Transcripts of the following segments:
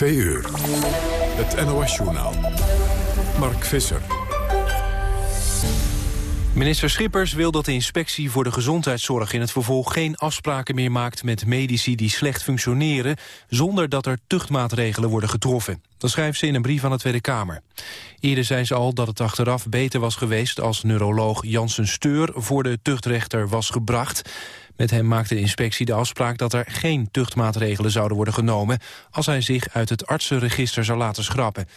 Twee uur. Het NOS-journaal. Mark Visser. Minister Schippers wil dat de inspectie voor de gezondheidszorg in het vervolg geen afspraken meer maakt met medici die slecht functioneren, zonder dat er tuchtmaatregelen worden getroffen. Dat schrijft ze in een brief aan de Tweede Kamer. Eerder zei ze al dat het achteraf beter was geweest als neuroloog Janssen Steur voor de tuchtrechter was gebracht. Met hem maakte de inspectie de afspraak dat er geen tuchtmaatregelen zouden worden genomen als hij zich uit het artsenregister zou laten schrappen.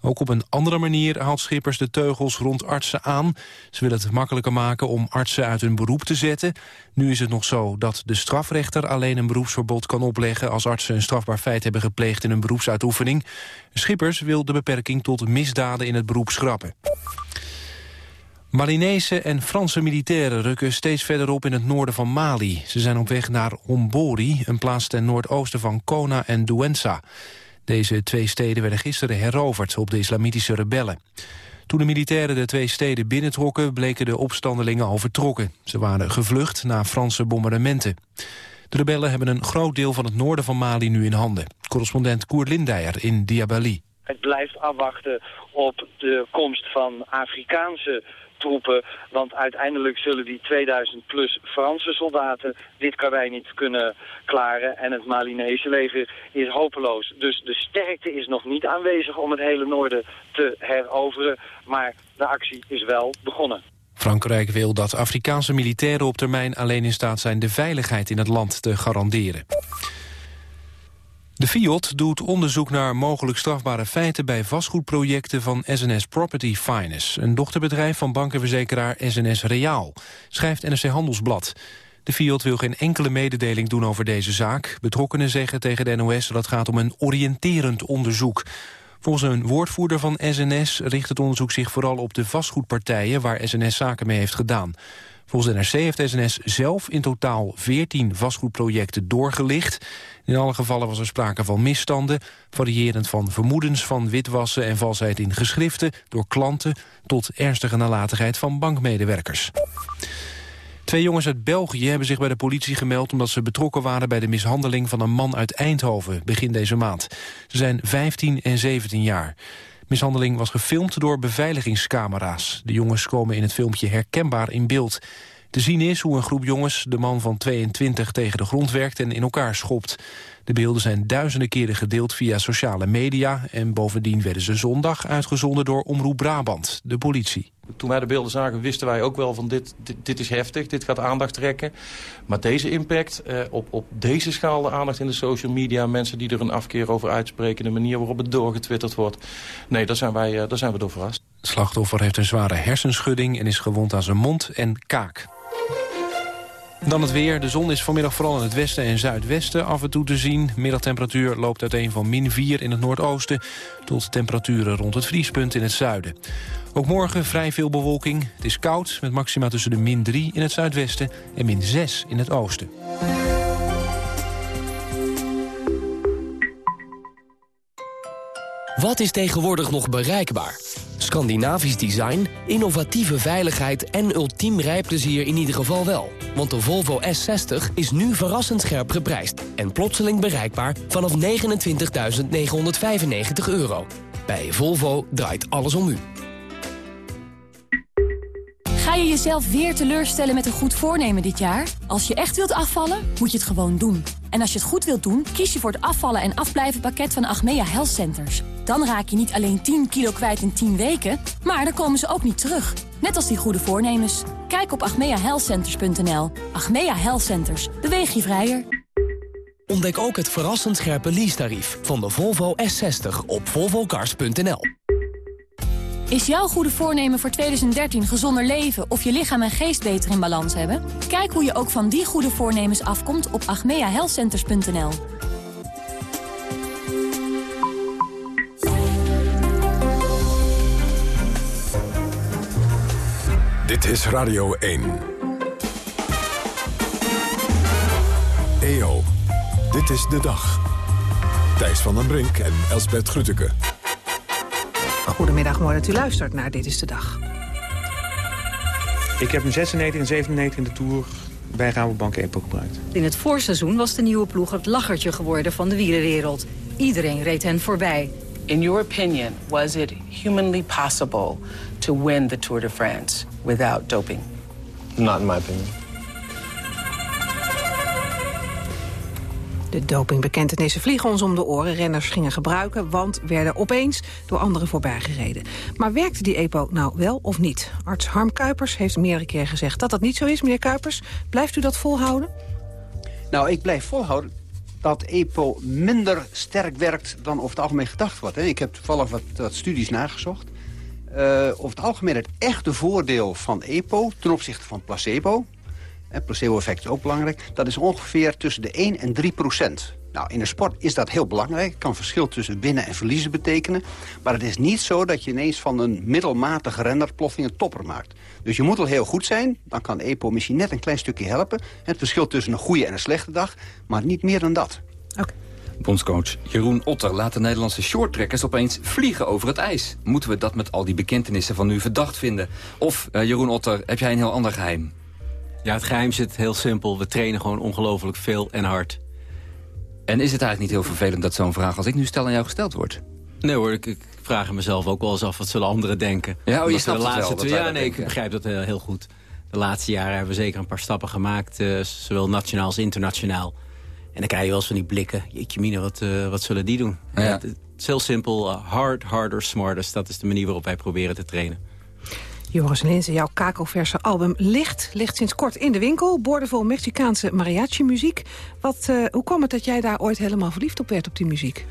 Ook op een andere manier haalt Schippers de teugels rond artsen aan. Ze willen het makkelijker maken om artsen uit hun beroep te zetten. Nu is het nog zo dat de strafrechter alleen een beroepsverbod kan opleggen... als artsen een strafbaar feit hebben gepleegd in een beroepsuitoefening. Schippers wil de beperking tot misdaden in het beroep schrappen. Malinese en Franse militairen rukken steeds verder op in het noorden van Mali. Ze zijn op weg naar Hombori, een plaats ten noordoosten van Kona en Douenza. Deze twee steden werden gisteren heroverd op de islamitische rebellen. Toen de militairen de twee steden binnentrokken... bleken de opstandelingen al vertrokken. Ze waren gevlucht na Franse bombardementen. De rebellen hebben een groot deel van het noorden van Mali nu in handen. Correspondent Koer Lindeyer in Diabali. Het blijft afwachten op de komst van Afrikaanse troepen. Want uiteindelijk zullen die 2000 plus Franse soldaten dit karwei niet kunnen klaren. En het Malinese leger is hopeloos. Dus de sterkte is nog niet aanwezig om het hele noorden te heroveren. Maar de actie is wel begonnen. Frankrijk wil dat Afrikaanse militairen op termijn alleen in staat zijn de veiligheid in het land te garanderen. De FIOD doet onderzoek naar mogelijk strafbare feiten... bij vastgoedprojecten van SNS Property Finance... een dochterbedrijf van bankenverzekeraar SNS Reaal, schrijft NRC Handelsblad. De FIOD wil geen enkele mededeling doen over deze zaak. Betrokkenen zeggen tegen de NOS dat het gaat om een oriënterend onderzoek. Volgens een woordvoerder van SNS richt het onderzoek zich vooral op de vastgoedpartijen... waar SNS zaken mee heeft gedaan. Volgens NRC heeft SNS zelf in totaal 14 vastgoedprojecten doorgelicht. In alle gevallen was er sprake van misstanden... variërend van vermoedens van witwassen en valsheid in geschriften... door klanten tot ernstige nalatigheid van bankmedewerkers. Twee jongens uit België hebben zich bij de politie gemeld... omdat ze betrokken waren bij de mishandeling van een man uit Eindhoven... begin deze maand. Ze zijn 15 en 17 jaar. Mishandeling was gefilmd door beveiligingscamera's. De jongens komen in het filmpje herkenbaar in beeld. Te zien is hoe een groep jongens de man van 22 tegen de grond werkt en in elkaar schopt. De beelden zijn duizenden keren gedeeld via sociale media... en bovendien werden ze zondag uitgezonden door Omroep Brabant, de politie. Toen wij de beelden zagen wisten wij ook wel van dit, dit, is heftig, dit gaat aandacht trekken. Maar deze impact, eh, op, op deze schaal de aandacht in de social media... mensen die er een afkeer over uitspreken, de manier waarop het doorgetwitterd wordt... nee, daar zijn, wij, uh, daar zijn we door verrast. Het slachtoffer heeft een zware hersenschudding en is gewond aan zijn mond en kaak. Dan het weer. De zon is vanmiddag vooral in het westen en zuidwesten af en toe te zien. Middagtemperatuur loopt uiteen van min 4 in het noordoosten... tot temperaturen rond het vriespunt in het zuiden. Ook morgen vrij veel bewolking. Het is koud, met maxima tussen de min 3 in het zuidwesten... en min 6 in het oosten. Wat is tegenwoordig nog bereikbaar? Scandinavisch design, innovatieve veiligheid en ultiem rijplezier in ieder geval wel. Want de Volvo S60 is nu verrassend scherp geprijsd... en plotseling bereikbaar vanaf 29.995 euro. Bij Volvo draait alles om u. Ga je jezelf weer teleurstellen met een goed voornemen dit jaar? Als je echt wilt afvallen, moet je het gewoon doen. En als je het goed wilt doen, kies je voor het afvallen en afblijven pakket van Achmea Health Centers. Dan raak je niet alleen 10 kilo kwijt in 10 weken, maar dan komen ze ook niet terug. Net als die goede voornemens. Kijk op agmeahealthcenters.nl. Achmea Health Centers. Beweeg je vrijer. Ontdek ook het verrassend scherpe leasetarief van de Volvo S60 op volvocars.nl. Is jouw goede voornemen voor 2013 gezonder leven of je lichaam en geest beter in balans hebben? Kijk hoe je ook van die goede voornemens afkomt op agmeahealthcenters.nl. Dit is Radio 1. EO, dit is de dag. Thijs van den Brink en Elsbert Grütke. Goedemiddag, mooi dat u luistert naar Dit is de Dag. Ik heb een 96 en 97 in de Tour bij Rabobank EPO gebruikt. In het voorseizoen was de nieuwe ploeg het lachertje geworden van de wielerwereld. Iedereen reed hen voorbij. In your opinion, was it humanly possible to win the Tour de France without doping? Not in my opinion. De dopingbekentenissen vliegen ons om de oren. Renners gingen gebruiken, want werden opeens door anderen voorbijgereden. Maar werkte die EPO nou wel of niet? Arts Harm Kuipers heeft meerdere keer gezegd dat dat niet zo is. Meneer Kuipers, blijft u dat volhouden? Nou, ik blijf volhouden dat EPO minder sterk werkt dan over het algemeen gedacht wordt. Ik heb toevallig wat, studies nagezocht. Uh, over het algemeen het echte voordeel van EPO ten opzichte van placebo... en placebo-effect is ook belangrijk... dat is ongeveer tussen de 1 en 3 procent. Nou, in de sport is dat heel belangrijk. Het kan verschil tussen winnen en verliezen betekenen. Maar het is niet zo dat je ineens van een middelmatige renner plotseling een topper maakt. Dus je moet al heel goed zijn. Dan kan EPO misschien net een klein stukje helpen. Het verschil tussen een goede en een slechte dag. Maar niet meer dan dat. Oké. Bondscoach Jeroen Otter laat de Nederlandse shorttrekkers opeens vliegen over het ijs. Moeten we dat met al die bekentenissen van nu verdacht vinden? Of, uh, Jeroen Otter, heb jij een heel ander geheim? Ja, het geheim zit heel simpel. We trainen gewoon ongelooflijk veel en hard. En is het eigenlijk niet heel vervelend dat zo'n vraag als ik nu stel aan jou gesteld wordt? Nee hoor, ik, ik vraag mezelf ook wel eens af wat zullen anderen denken. Ja, oh, je snapt de laatste twee jaar, nee, ik begrijp dat heel, heel goed. De laatste jaren hebben we zeker een paar stappen gemaakt, uh, zowel nationaal als internationaal. En dan krijg je wel eens van die blikken. Jeetje mine, wat, uh, wat zullen die doen? Ja. Ja, het, is heel simpel. Uh, hard, harder, smarter. Dat is de manier waarop wij proberen te trainen. Joris Linzen, jouw kakelverse album Licht ligt sinds kort in de winkel. Boordevol Mexicaanse mariachi-muziek. Wat, uh, hoe kwam het dat jij daar ooit helemaal verliefd op werd op die muziek?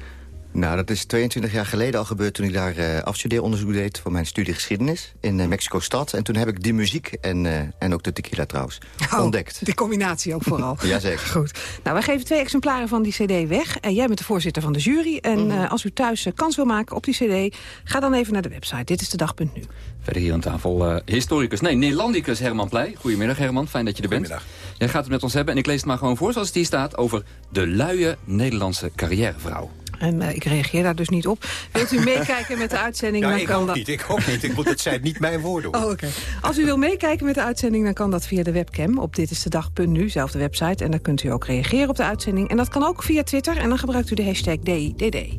Nou, dat is 22 jaar geleden al gebeurd toen ik daar uh, afstudeeronderzoek deed... voor mijn studie geschiedenis in uh, Mexico-stad. En toen heb ik die muziek en, uh, en ook de tequila trouwens oh, ontdekt. Die combinatie ook vooral. Jazeker. Goed. Nou, wij geven twee exemplaren van die cd weg. En jij bent de voorzitter van de jury. En mm. als u thuis kans wil maken op die cd... ga dan even naar de website. Dit is de dag.nu. Verder hier aan tafel historicus, nee, Nederlandicus Herman Pleij. Goedemiddag Herman, fijn dat je er bent. Goedemiddag. Jij gaat het met ons hebben en ik lees het maar gewoon voor zoals het hier staat... over de luie Nederlandse carrièrevrouw. En uh, ik reageer daar dus niet op. Wilt u meekijken met de uitzending? Ja, dan ik kan ook dat... niet. Ik ook niet. Ik moet het zijn niet mijn woorden. Oh, okay. Als u wil meekijken met de uitzending, dan kan dat via de webcam op Dit is de Dag.nu, zelfde website. En dan kunt u ook reageren op de uitzending. En dat kan ook via Twitter. En dan gebruikt u de hashtag DIDD.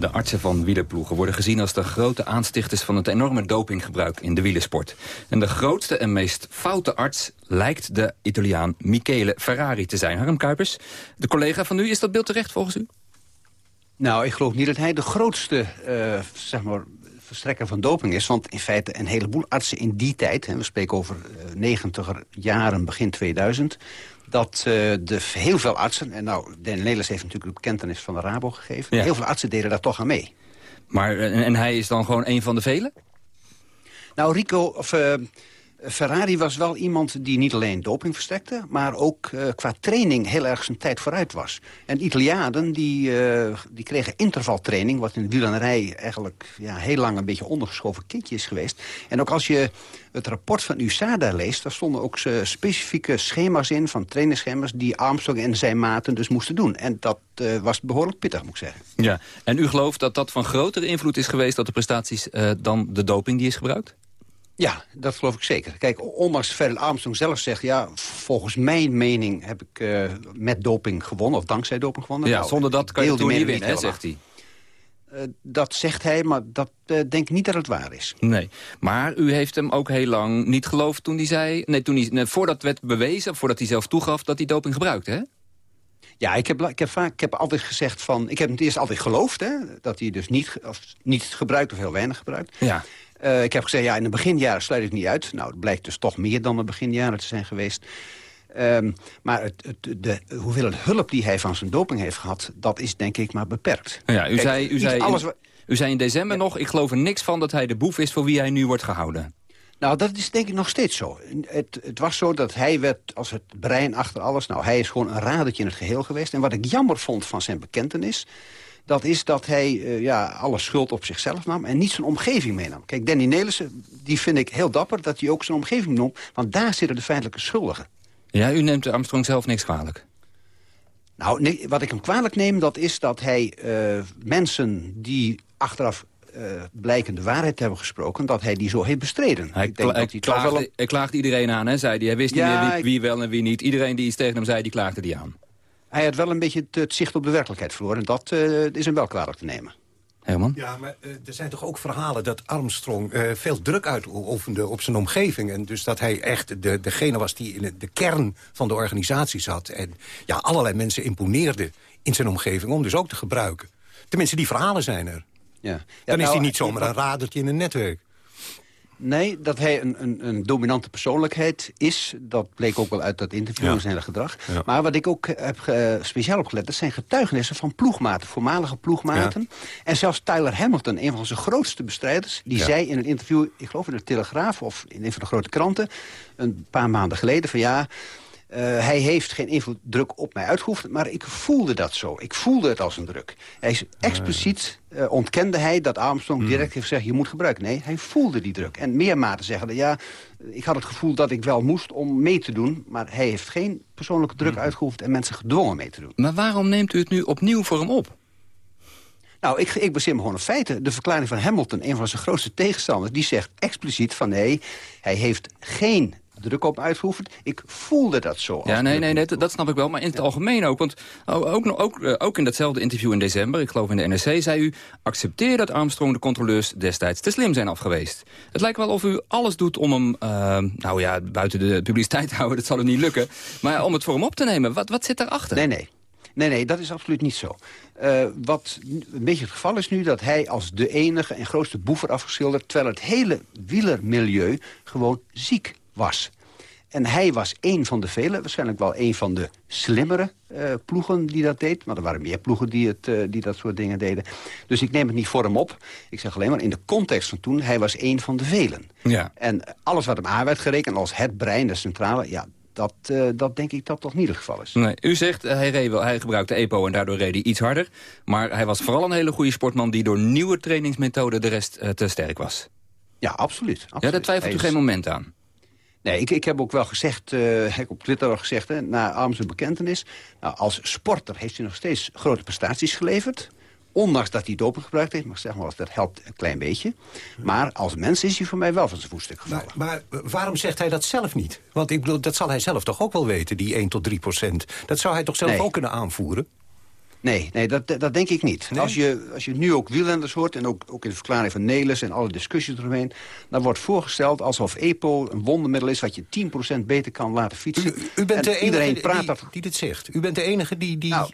De artsen van wielerploegen worden gezien als de grote aanstichters van het enorme dopinggebruik in de wielersport. En de grootste en meest foute arts lijkt de Italiaan Michele Ferrari te zijn. Harm Kuipers, de collega van u, is dat beeld terecht volgens u? Nou, ik geloof niet dat hij de grootste uh, zeg maar, verstrekker van doping is. Want in feite een heleboel artsen in die tijd... Hè, we spreken over uh, 90 jaren, begin 2000... dat uh, de, heel veel artsen... en nou, Den Nelis heeft natuurlijk de bekentenis van de Rabo gegeven... Ja. heel veel artsen deden daar toch aan mee. Maar, en, en hij is dan gewoon een van de velen? Nou, Rico... Of, Ferrari was wel iemand die niet alleen doping verstrekte... maar ook uh, qua training heel erg zijn tijd vooruit was. En Italianen die, uh, die kregen intervaltraining... wat in de wielrennerij eigenlijk ja, heel lang een beetje ondergeschoven kindje is geweest. En ook als je het rapport van USADA leest... daar stonden ook uh, specifieke schema's in van trainingsschema's... die Armstrong en zijn maten dus moesten doen. En dat was behoorlijk pittig, moet ik zeggen. Ja, en u gelooft dat dat van grotere invloed is geweest... op de prestaties dan de doping die is gebruikt? Ja, dat geloof ik zeker. Kijk, ondanks Ferdinand Armstrong zelf zegt... ja, volgens mijn mening heb ik uh, met doping gewonnen... of dankzij doping gewonnen. Ja, nou, zonder dat kan je het niet winnen, zegt hij. Uh, dat zegt hij, maar dat uh, denk ik niet dat het waar is. Nee, maar u heeft hem ook heel lang niet geloofd toen hij zei... Nee, toen hij, nee, voordat werd bewezen, voordat hij zelf toegaf dat hij doping gebruikte, hè? Ja, ik heb, ik heb, vaak, ik heb altijd gezegd van... Ik heb het eerst altijd geloofd, hè, dat hij dus niet, of, niet gebruikt of heel weinig gebruikt. Ja. Uh, ik heb gezegd, ja, in de beginjaren sluit ik niet uit. Nou, het blijkt dus toch meer dan de beginjaren te zijn geweest. Um, maar het, het, de hoeveelheid hulp die hij van zijn doping heeft gehad... dat is denk ik maar beperkt. Ja, u, Kijk, zei, u, zei alles in, u zei in december ja. nog... ik geloof er niks van dat hij de boef is voor wie hij nu wordt gehouden. Nou, dat is denk ik nog steeds zo. Het, het, was zo dat hij werd als het brein achter alles... nou, hij is gewoon een radertje in het geheel geweest. En wat ik jammer vond van zijn bekentenis dat is dat hij uh, ja, alle schuld op zichzelf nam en niet zijn omgeving meenam. Kijk, Danny Nelissen, die vind ik heel dapper dat hij ook zijn omgeving noemt... want daar zitten de feitelijke schuldigen. Ja, u neemt Armstrong zelf niks kwalijk? Nou, nee, wat ik hem kwalijk neem, dat is dat hij uh, mensen die achteraf uh, blijken de waarheid te hebben gesproken... dat hij die zo heeft bestreden. Hij, ik denk hij, dat hij klaagde, wel... hij klaagde iedereen aan, hè, zei hij. Hij wist Ja, niet meer wie, wie wel en wie niet. Iedereen die iets tegen hem zei, die klaagde die aan. Hij had wel een beetje het, het zicht op de werkelijkheid verloren. En dat eh, is hem wel kwalijk te nemen. Herman? Ja, maar eh, er zijn toch ook verhalen dat Armstrong eh, veel druk uitoefende op zijn omgeving. En dus dat hij echt de, degene was die in de kern van de organisatie zat. En ja, allerlei mensen imponeerde in zijn omgeving om dus ook te gebruiken. Tenminste, die verhalen zijn er. Ja. Dan is nou, hij niet zomaar een radertje in een netwerk. Nee, dat hij een, een, een dominante persoonlijkheid is... dat bleek ook wel uit dat interview Ja. en zijn gedrag. Ja. Maar wat ik ook heb eh, speciaal opgelet... dat zijn getuigenissen van ploegmaten, voormalige ploegmaten. En zelfs Tyler Hamilton, een van zijn grootste bestrijders... die zei in een interview, ik geloof in de Telegraaf... of in een van de grote kranten, een paar maanden geleden... van ja, eh, hij heeft geen invloeddruk op mij uitgeoefend... maar ik voelde dat zo. Ik voelde het als een druk. Hij is expliciet eh, ontkende hij dat Armstrong direct heeft gezegd... je moet gebruiken. Nee, hij voelde die druk. En meer maten zeggen dat, ja, ik had het gevoel dat ik wel moest om mee te doen... maar hij heeft geen persoonlijke druk uitgeoefend... en mensen gedwongen mee te doen. Maar waarom neemt u het nu opnieuw voor hem op? Nou, ik, ik baseer me gewoon op feiten. De verklaring van Hamilton, een van zijn grootste tegenstanders... die zegt expliciet van nee, hij heeft geen druk op uitgeoefend. Ik voelde dat zo. Ja, nee, nee, nee, dat, dat snap ik wel. Maar in het algemeen ook. Want ook, ook, ook, eh, ook in datzelfde interview in december, ik geloof in de NRC, zei u... accepteer dat Armstrong de controleurs destijds te slim zijn afgeweest. Het lijkt wel of u alles doet om hem, eh, nou ja, buiten de publiciteit te houden. Dat zal hem niet lukken. Maar om het voor hem op te nemen, wat, wat zit daarachter? Nee, nee. Nee, nee, dat is absoluut niet zo. Eh, wat een beetje het geval is nu... dat hij als de enige en grootste wordt afgeschilderd... terwijl het hele wielermilieu gewoon ziek was. En hij was één van de vele, waarschijnlijk wel één van de slimmere eh, ploegen die dat deed. Maar er waren meer ploegen die, het, eh, die dat soort dingen deden. Dus ik neem het niet voor hem op. Ik zeg alleen maar in de context van toen, hij was één van de velen. Ja. En alles wat hem aan werd gerekend als het brein, de centrale... ja, dat, eh, dat denk ik dat toch niet het geval is. Nee, u zegt hij, reed wel, hij gebruikte EPO en daardoor reed hij iets harder. Maar hij was vooral een hele goede sportman... die door nieuwe trainingsmethoden de rest te sterk was. Ja, absoluut. absoluut. Ja, daar twijfelt u geen moment aan. Nee, ik, ik heb ook wel gezegd, eh, heb ik op Twitter al gezegd, hè, na Armstrong bekentenis... Nou, als sporter heeft hij nog steeds grote prestaties geleverd. Ondanks dat hij doping gebruikt heeft, maar zeg maar, dat helpt een klein beetje. Maar als mens is hij voor mij wel van zijn voetstuk gevallen. Maar, maar waarom zegt hij dat zelf niet? Want ik bedoel, dat zal hij zelf toch ook wel weten, die 1 tot 3 procent. Dat zou hij toch zelf Nee. ook kunnen aanvoeren? Nee, nee dat, dat denk ik niet. Als, je, als je nu ook wielrenners hoort... en ook, ook in de verklaring van Nelis en alle discussies eromheen... dan wordt voorgesteld alsof EPO een wondermiddel is... wat je 10% beter kan laten fietsen. U bent En de enige iedereen praat die, dat... die dit zegt. U bent de enige die... die... Nou,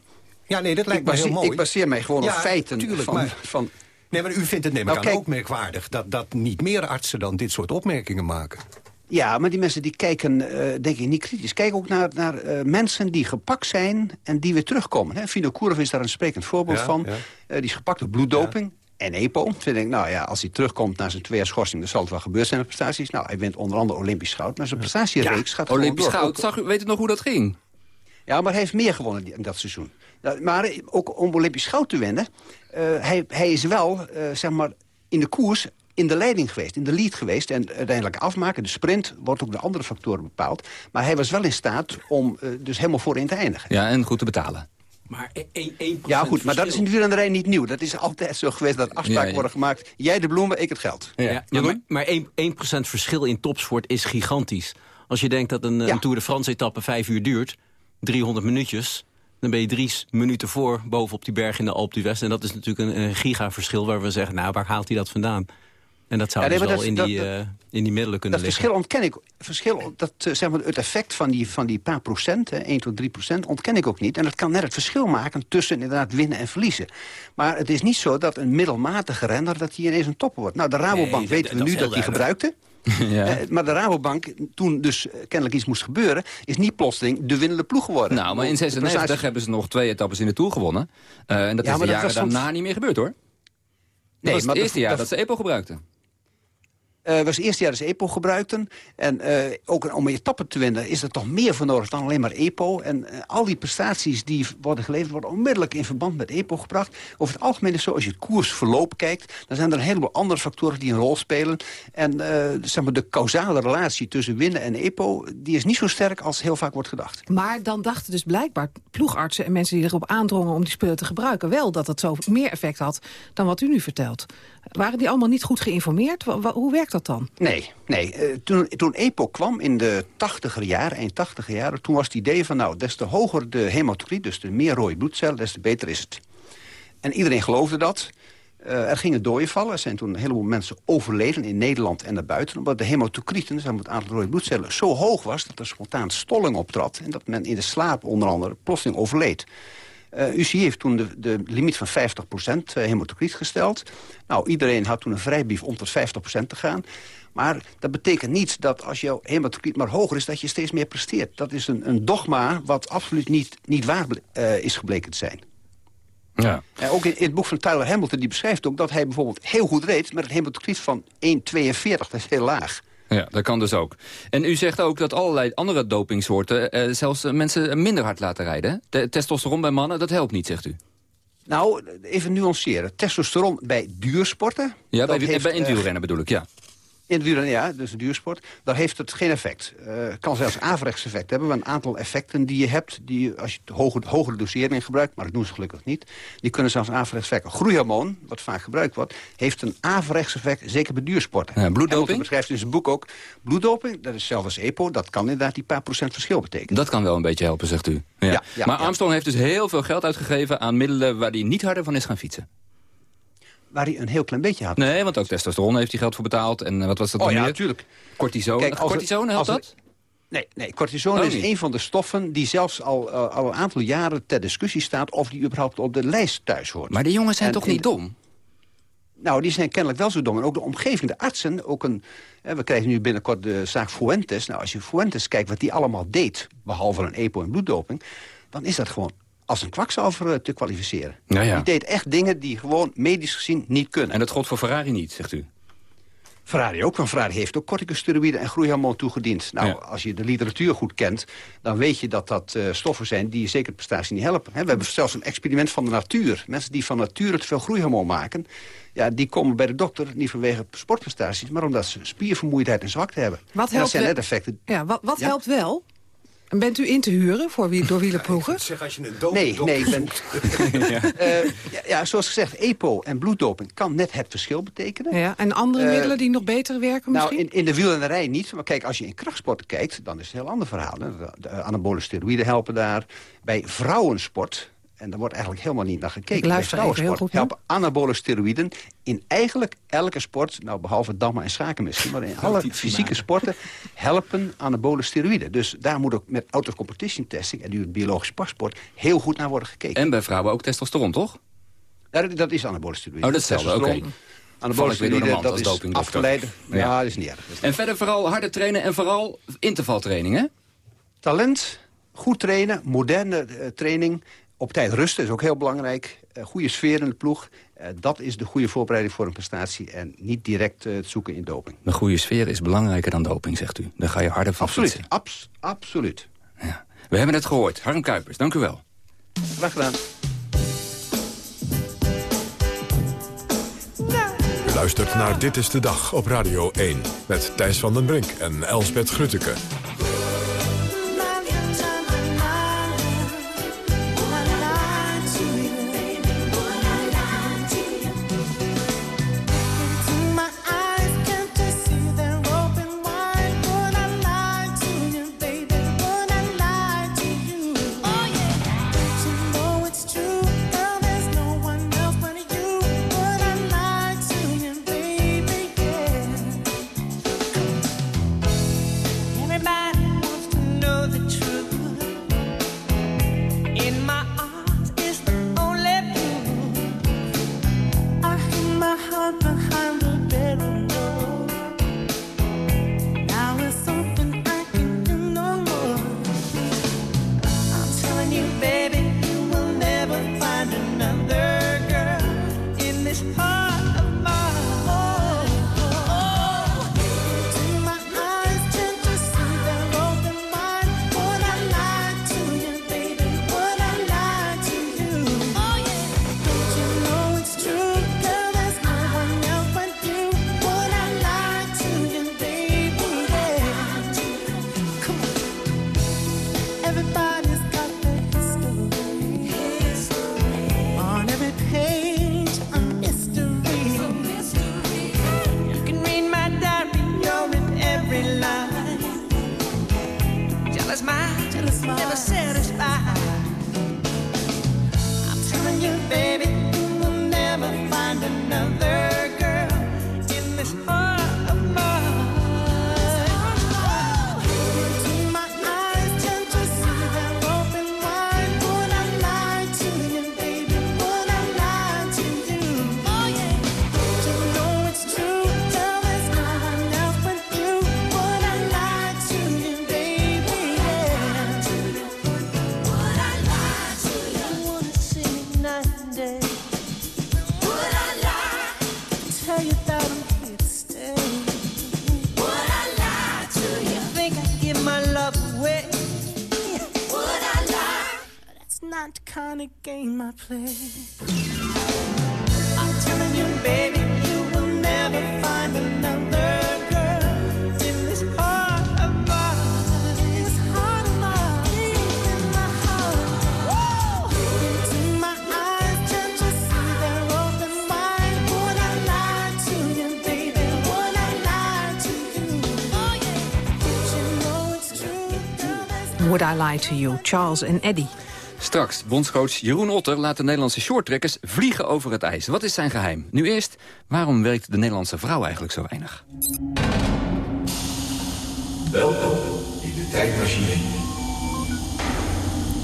ja, nee, dat lijkt me heel mooi. ik baseer mij gewoon op feiten Tuurlijk, van- maar, van- Nee, maar u vindt het neem ik Nou, aan kijk- ook merkwaardig... Dat, dat niet meer artsen dan dit soort opmerkingen maken. Ja, maar die mensen die kijken, eh, denk ik, niet kritisch. Kijk ook naar, naar eh, mensen die gepakt zijn en die weer terugkomen. Hè. Fino Kourov is daar een sprekend voorbeeld Ja, van. ja. Eh, die is gepakt op bloeddoping. En EPO. Vind ik, nou ja, als hij terugkomt na zijn twee jaar schorsing... dan zal het wel gebeurd zijn met prestaties. Nou, hij wint onder andere Olympisch goud. Maar zijn prestatiereeks gaat gewoon Olympisch door. goud, zag u, weet u nog hoe dat ging? Ja, maar hij heeft meer gewonnen in dat seizoen. Maar ook om Olympisch goud te winnen... eh, hij, hij is wel, eh, zeg maar, in de koers in de leiding geweest, in de lead geweest. En uiteindelijk afmaken, de sprint, wordt ook de andere factoren bepaald. Maar hij was wel in staat om eh, dus helemaal voorin te eindigen. Ja, en goed te betalen. Maar 1%, Ja, goed, maar dat is in de wielrennerij niet nieuw. Dat is altijd zo geweest dat afspraken Ja, ja. worden gemaakt. Jij de bloemen, ik het geld. Ja, ja, maar, maar 1%, 1 verschil in topsport is gigantisch. Als je denkt dat een, een Tour de France-etappe vijf uur duurt... 300 minuutjes, dan ben je drie minuten voor... bovenop die berg in de Alpe d'Huez. En dat is natuurlijk een, een gigaverschil waar we zeggen... nou, waar haalt hij dat vandaan? En dat zou Ja, nee, dus wel dat- in, die, dat- eh, in die middelen kunnen Dat liggen. verschil ontken ik. Verschil, dat, eh, zeg maar, het effect van die, van die paar procent, hè, 1 tot 3 procent, ontken ik ook niet. En dat kan net het verschil maken tussen inderdaad winnen en verliezen. Maar het is niet zo dat een middelmatige renner dat hij ineens een topper wordt. Nou, de Rabobank Nee, weten we dat nu is dat duidelijk. gebruikte. ja. Eh, maar de Rabobank, toen dus kennelijk iets moest gebeuren... is niet plotseling de winnende ploeg geworden. Nou, maar in De 96 prestaties- hebben ze nog twee etappes in de Tour gewonnen. En dat Ja, is de dat jaren daarna niet meer gebeurd, hoor. Dat Nee, was maar het eerste dat- jaar dat- dat ze EPO gebruikten. Uh, was het eerste jaar EPO gebruikten. En uh, ook om etappen te winnen is er toch meer voor nodig dan alleen maar EPO. En uh, al die prestaties die worden geleverd worden onmiddellijk in verband met EPO gebracht. Over het algemeen is zo, als je het koersverloop kijkt... dan zijn er een heleboel andere factoren die een rol spelen. En zeg maar de causale relatie tussen winnen en EPO... die is niet zo sterk als heel vaak wordt gedacht. Maar dan dachten dus blijkbaar ploegartsen en mensen die erop aandrongen... om die spullen te gebruiken, wel dat het zo meer effect had dan wat u nu vertelt. Waren die allemaal niet goed geïnformeerd? Hoe werkt dat dan? Nee, nee. Uh, toen, toen EPO kwam in de tachtiger jaren, eind jaren... toen was het idee van, nou, des te hoger de hematocriet... dus de meer rode bloedcellen, des te beter is het. En iedereen geloofde dat. Uh, er gingen dooien vallen. Er zijn toen een heleboel mensen overleden in Nederland en daarbuiten... omdat de hematocrieten, dus het aantal rode bloedcellen, zo hoog was... dat er spontaan stolling optrad en dat men in de slaap onder andere plotseling overleed. Uh, UCI heeft toen de, de limiet van 50% hematocriet gesteld. Nou, iedereen had toen een vrijbrief om tot 50% te gaan. Maar dat betekent niet dat als jouw hematocriet maar hoger is... dat je steeds meer presteert. Dat is een, een dogma wat absoluut niet, niet waar uh, is gebleken te zijn. Ja. En ook in, in, het boek van Tyler Hamilton die beschrijft ook... dat hij bijvoorbeeld heel goed reed met een hematocriet van 1,42. Dat is heel laag. Ja, dat kan dus ook. En u zegt ook dat allerlei andere dopingsoorten... Eh, zelfs mensen minder hard laten rijden. De testosteron bij mannen, dat helpt niet, zegt u. Nou, even nuanceren. Testosteron bij duursporten... Ja, bij, heeft, bij in duurrennen bedoel ik, ja. In het wielrennen, ja, dus een duursport. Daar heeft het geen effect. Het uh, kan zelfs averechts effect hebben. een aantal effecten die je hebt, die als je hoge, hogere dosering gebruikt... maar dat doen ze gelukkig niet, die kunnen zelfs averechts effect. Groeihormoon, wat vaak gebruikt wordt, heeft een averechts effect... zeker bij duursporten. Ja, bloeddoping? Hij beschrijft in zijn boek ook. Bloeddoping, dat is hetzelfde als EPO, dat kan inderdaad die paar procent verschil betekenen. Dat kan wel een beetje helpen, zegt u. Ja. ja maar Armstrong heeft dus heel veel geld uitgegeven aan middelen... waar hij niet harder van is gaan fietsen waar hij een heel klein beetje had. Nee, want ook testosteron heeft hij geld voor betaald. En eh, wat was dat oh, dan ja, natuurlijk. Cortisone. Kijk, cortisone helpt dat? Nee, nee cortisone oh, is een van de stoffen die zelfs al, uh, al een aantal jaren ter discussie staat... of die überhaupt op de lijst thuis hoort. Maar de jongens zijn toch niet dom? Nou, die zijn kennelijk wel zo dom. En ook de omgeving, de artsen, ook een... we krijgen nu binnenkort de zaak Fuentes. Nou, als je Fuentes kijkt wat die allemaal deed... behalve een EPO en bloeddoping... dan is dat gewoon als een kwakzalver eh, te kwalificeren. Nou ja. Die deed echt dingen die gewoon medisch gezien niet kunnen. En dat gold voor Ferrari niet, zegt u? Ferrari ook, want Ferrari heeft ook corticosteroïden en groeihormoon toegediend. Nou, als je de literatuur goed kent, dan weet je dat dat uh, stoffen zijn die zeker de prestatie niet helpen. we hebben zelfs een experiment van de natuur. Mensen die van nature te veel groeihormoon maken, ja, die komen bij de dokter niet vanwege sportprestaties, maar omdat ze spiervermoeidheid en zwakte hebben. Wat helpt, dat zijn net effecten. Ja, wat, wat helpt wel? En bent u in te huren voor wie, door wielerploegen? zeg, als je een nee, nee, ik ben... ja. Uh, ja, ja, zoals gezegd, EPO en bloeddoping kan net het verschil betekenen. Ja, en andere uh, middelen die nog beter werken nou, misschien? Nou, in, in de wielrennerij niet. Maar kijk, als je in krachtsporten kijkt, dan is het een heel ander verhaal. De, de anabole steroïden helpen daar. Bij vrouwensport en daar wordt eigenlijk helemaal niet naar gekeken. Bij vrouwensport helpen anabole steroïden in eigenlijk elke sport... nou behalve dammen en schaken misschien... maar in alle fysieke sporten helpen anabole steroïden. Dus daar moet ook met out-of-competition testing... en nu het biologisch paspoort heel goed naar worden gekeken. En bij vrouwen ook testosteron, toch? dat, dat is anabole steroïden. Oh, dat is hetzelfde, oké. Okay. Anabole steroïden, dat is afgeleiden. Ja. ja, dat is niet erg. En verder vooral harde trainen en vooral intervaltraining, hè? Talent, goed trainen, moderne uh, training op tijd rusten is ook heel belangrijk. Uh, goede sfeer in de ploeg. Uh, dat is de goede voorbereiding voor een prestatie. En niet direct uh, het zoeken in doping. Een goede sfeer is belangrijker dan doping, zegt u. Dan ga je harder van Absoluut, abs absoluut. Ja. We hebben het gehoord. Harm Kuipers, dank u wel. Graag gedaan. U luistert naar Dit is de Dag op Radio 1. Met Thijs van den Brink en Elsbeth Grutteke. Not the kind of game I play. I'm telling you, baby, you will never find another girl in this heart of mine. This heart of mine, in my heart. Into my eyes, can't you see they're open wide? Would I lie to you, baby? Would I lie to you? Oh yeah, you know it's true, girl. Would I Lie to You, Charles en Eddie. Straks, bondscoach Jeroen Otter laat de Nederlandse shorttrekkers vliegen over het ijs. Wat is zijn geheim? Nu eerst, waarom werkt de Nederlandse vrouw eigenlijk zo weinig? Welkom in de tijdmachine.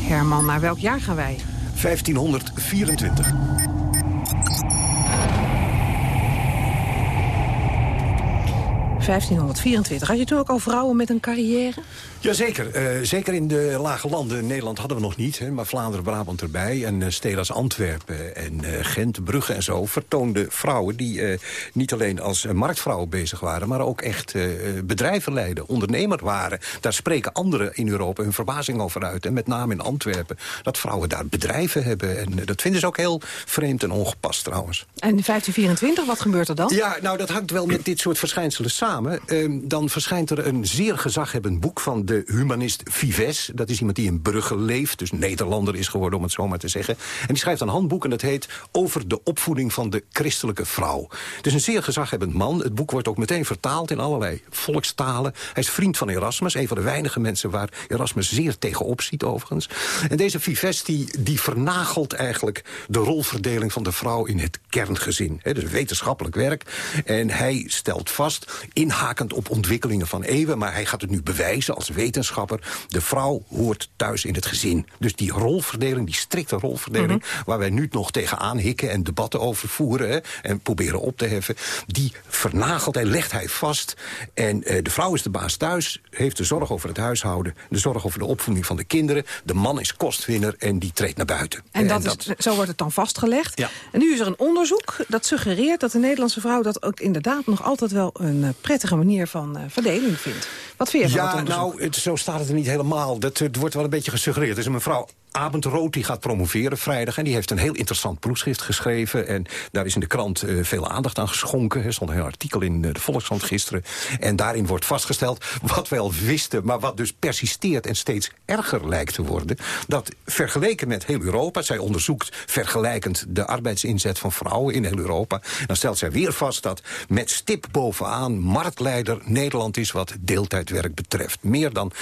Herman, naar welk jaar gaan wij? 1524. ...1524. Had je toen ook al vrouwen met een carrière? Jazeker, eh zeker in de lage landen. Nederland hadden we nog niet, hè, maar Vlaanderen, Brabant erbij. En eh steden als Antwerpen en eh, Gent, Brugge en zo... vertoonden vrouwen die eh, niet alleen als eh, marktvrouwen bezig waren... maar ook echt eh, bedrijven leiden, ondernemer waren. Daar spreken anderen in Europa hun verbazing over uit. En met name in Antwerpen, dat vrouwen daar bedrijven hebben. En eh, dat vinden ze ook heel vreemd en ongepast trouwens. En in 1524, wat gebeurt er dan? Ja, nou dat hangt wel met dit soort verschijnselen samen. Ehm, dan verschijnt er een zeer gezaghebbend boek van de humanist Vives. Dat is iemand die in Brugge leeft, dus Nederlander is geworden om het zo maar te zeggen. En die schrijft een handboek en dat heet Over de opvoeding van de christelijke vrouw. Is een zeer gezaghebbend man. Het boek wordt ook meteen vertaald in allerlei volkstalen. Hij is vriend van Erasmus, een van de weinige mensen waar Erasmus zeer tegenop ziet overigens. En deze Vives die, vernagelt eigenlijk de rolverdeling van de vrouw in het kerngezin. Dus wetenschappelijk werk. En hij stelt vast, inhakend op ontwikkelingen van eeuwen... maar hij gaat het nu bewijzen als wetenschapper... de vrouw hoort thuis in het gezin. Dus die rolverdeling, die strikte rolverdeling... waar wij nu nog tegenaan hikken en debatten over voeren... En proberen op te heffen, die vernagelt hij, legt hij vast. En eh, de vrouw is de baas thuis, heeft de zorg over het huishouden... de zorg over de opvoeding van de kinderen. De man is kostwinner en die treedt naar buiten. En, dat is, zo wordt het dan vastgelegd. Ja. En nu is er een onderzoek dat suggereert dat de Nederlandse vrouw... dat ook inderdaad nog altijd wel een eh, prettige manier van eh, verdeling vindt. Wat vind je van dat Ja, onderzoek? nou, het, zo staat het er niet helemaal. Dat, het wordt wel een beetje gesuggereerd. Er is een mevrouw Abendrood die gaat promoveren vrijdag. En die heeft een heel interessant proefschrift geschreven. En daar is in de krant eh, veel aandacht aan geschonken. Er stond een heel artikel in eh, de Volkskrant gisteren. En daarin wordt vastgesteld wat wij al wisten... maar wat dus persisteert en steeds erger lijkt te worden... dat vergeleken met heel Europa... zij onderzoekt vergelijkend de arbeidsinzet van vrouwen in heel Europa... dan stelt zij weer vast dat met stip bovenaan... marktleider Nederland is wat deeltijdwerk betreft. Meer dan 60%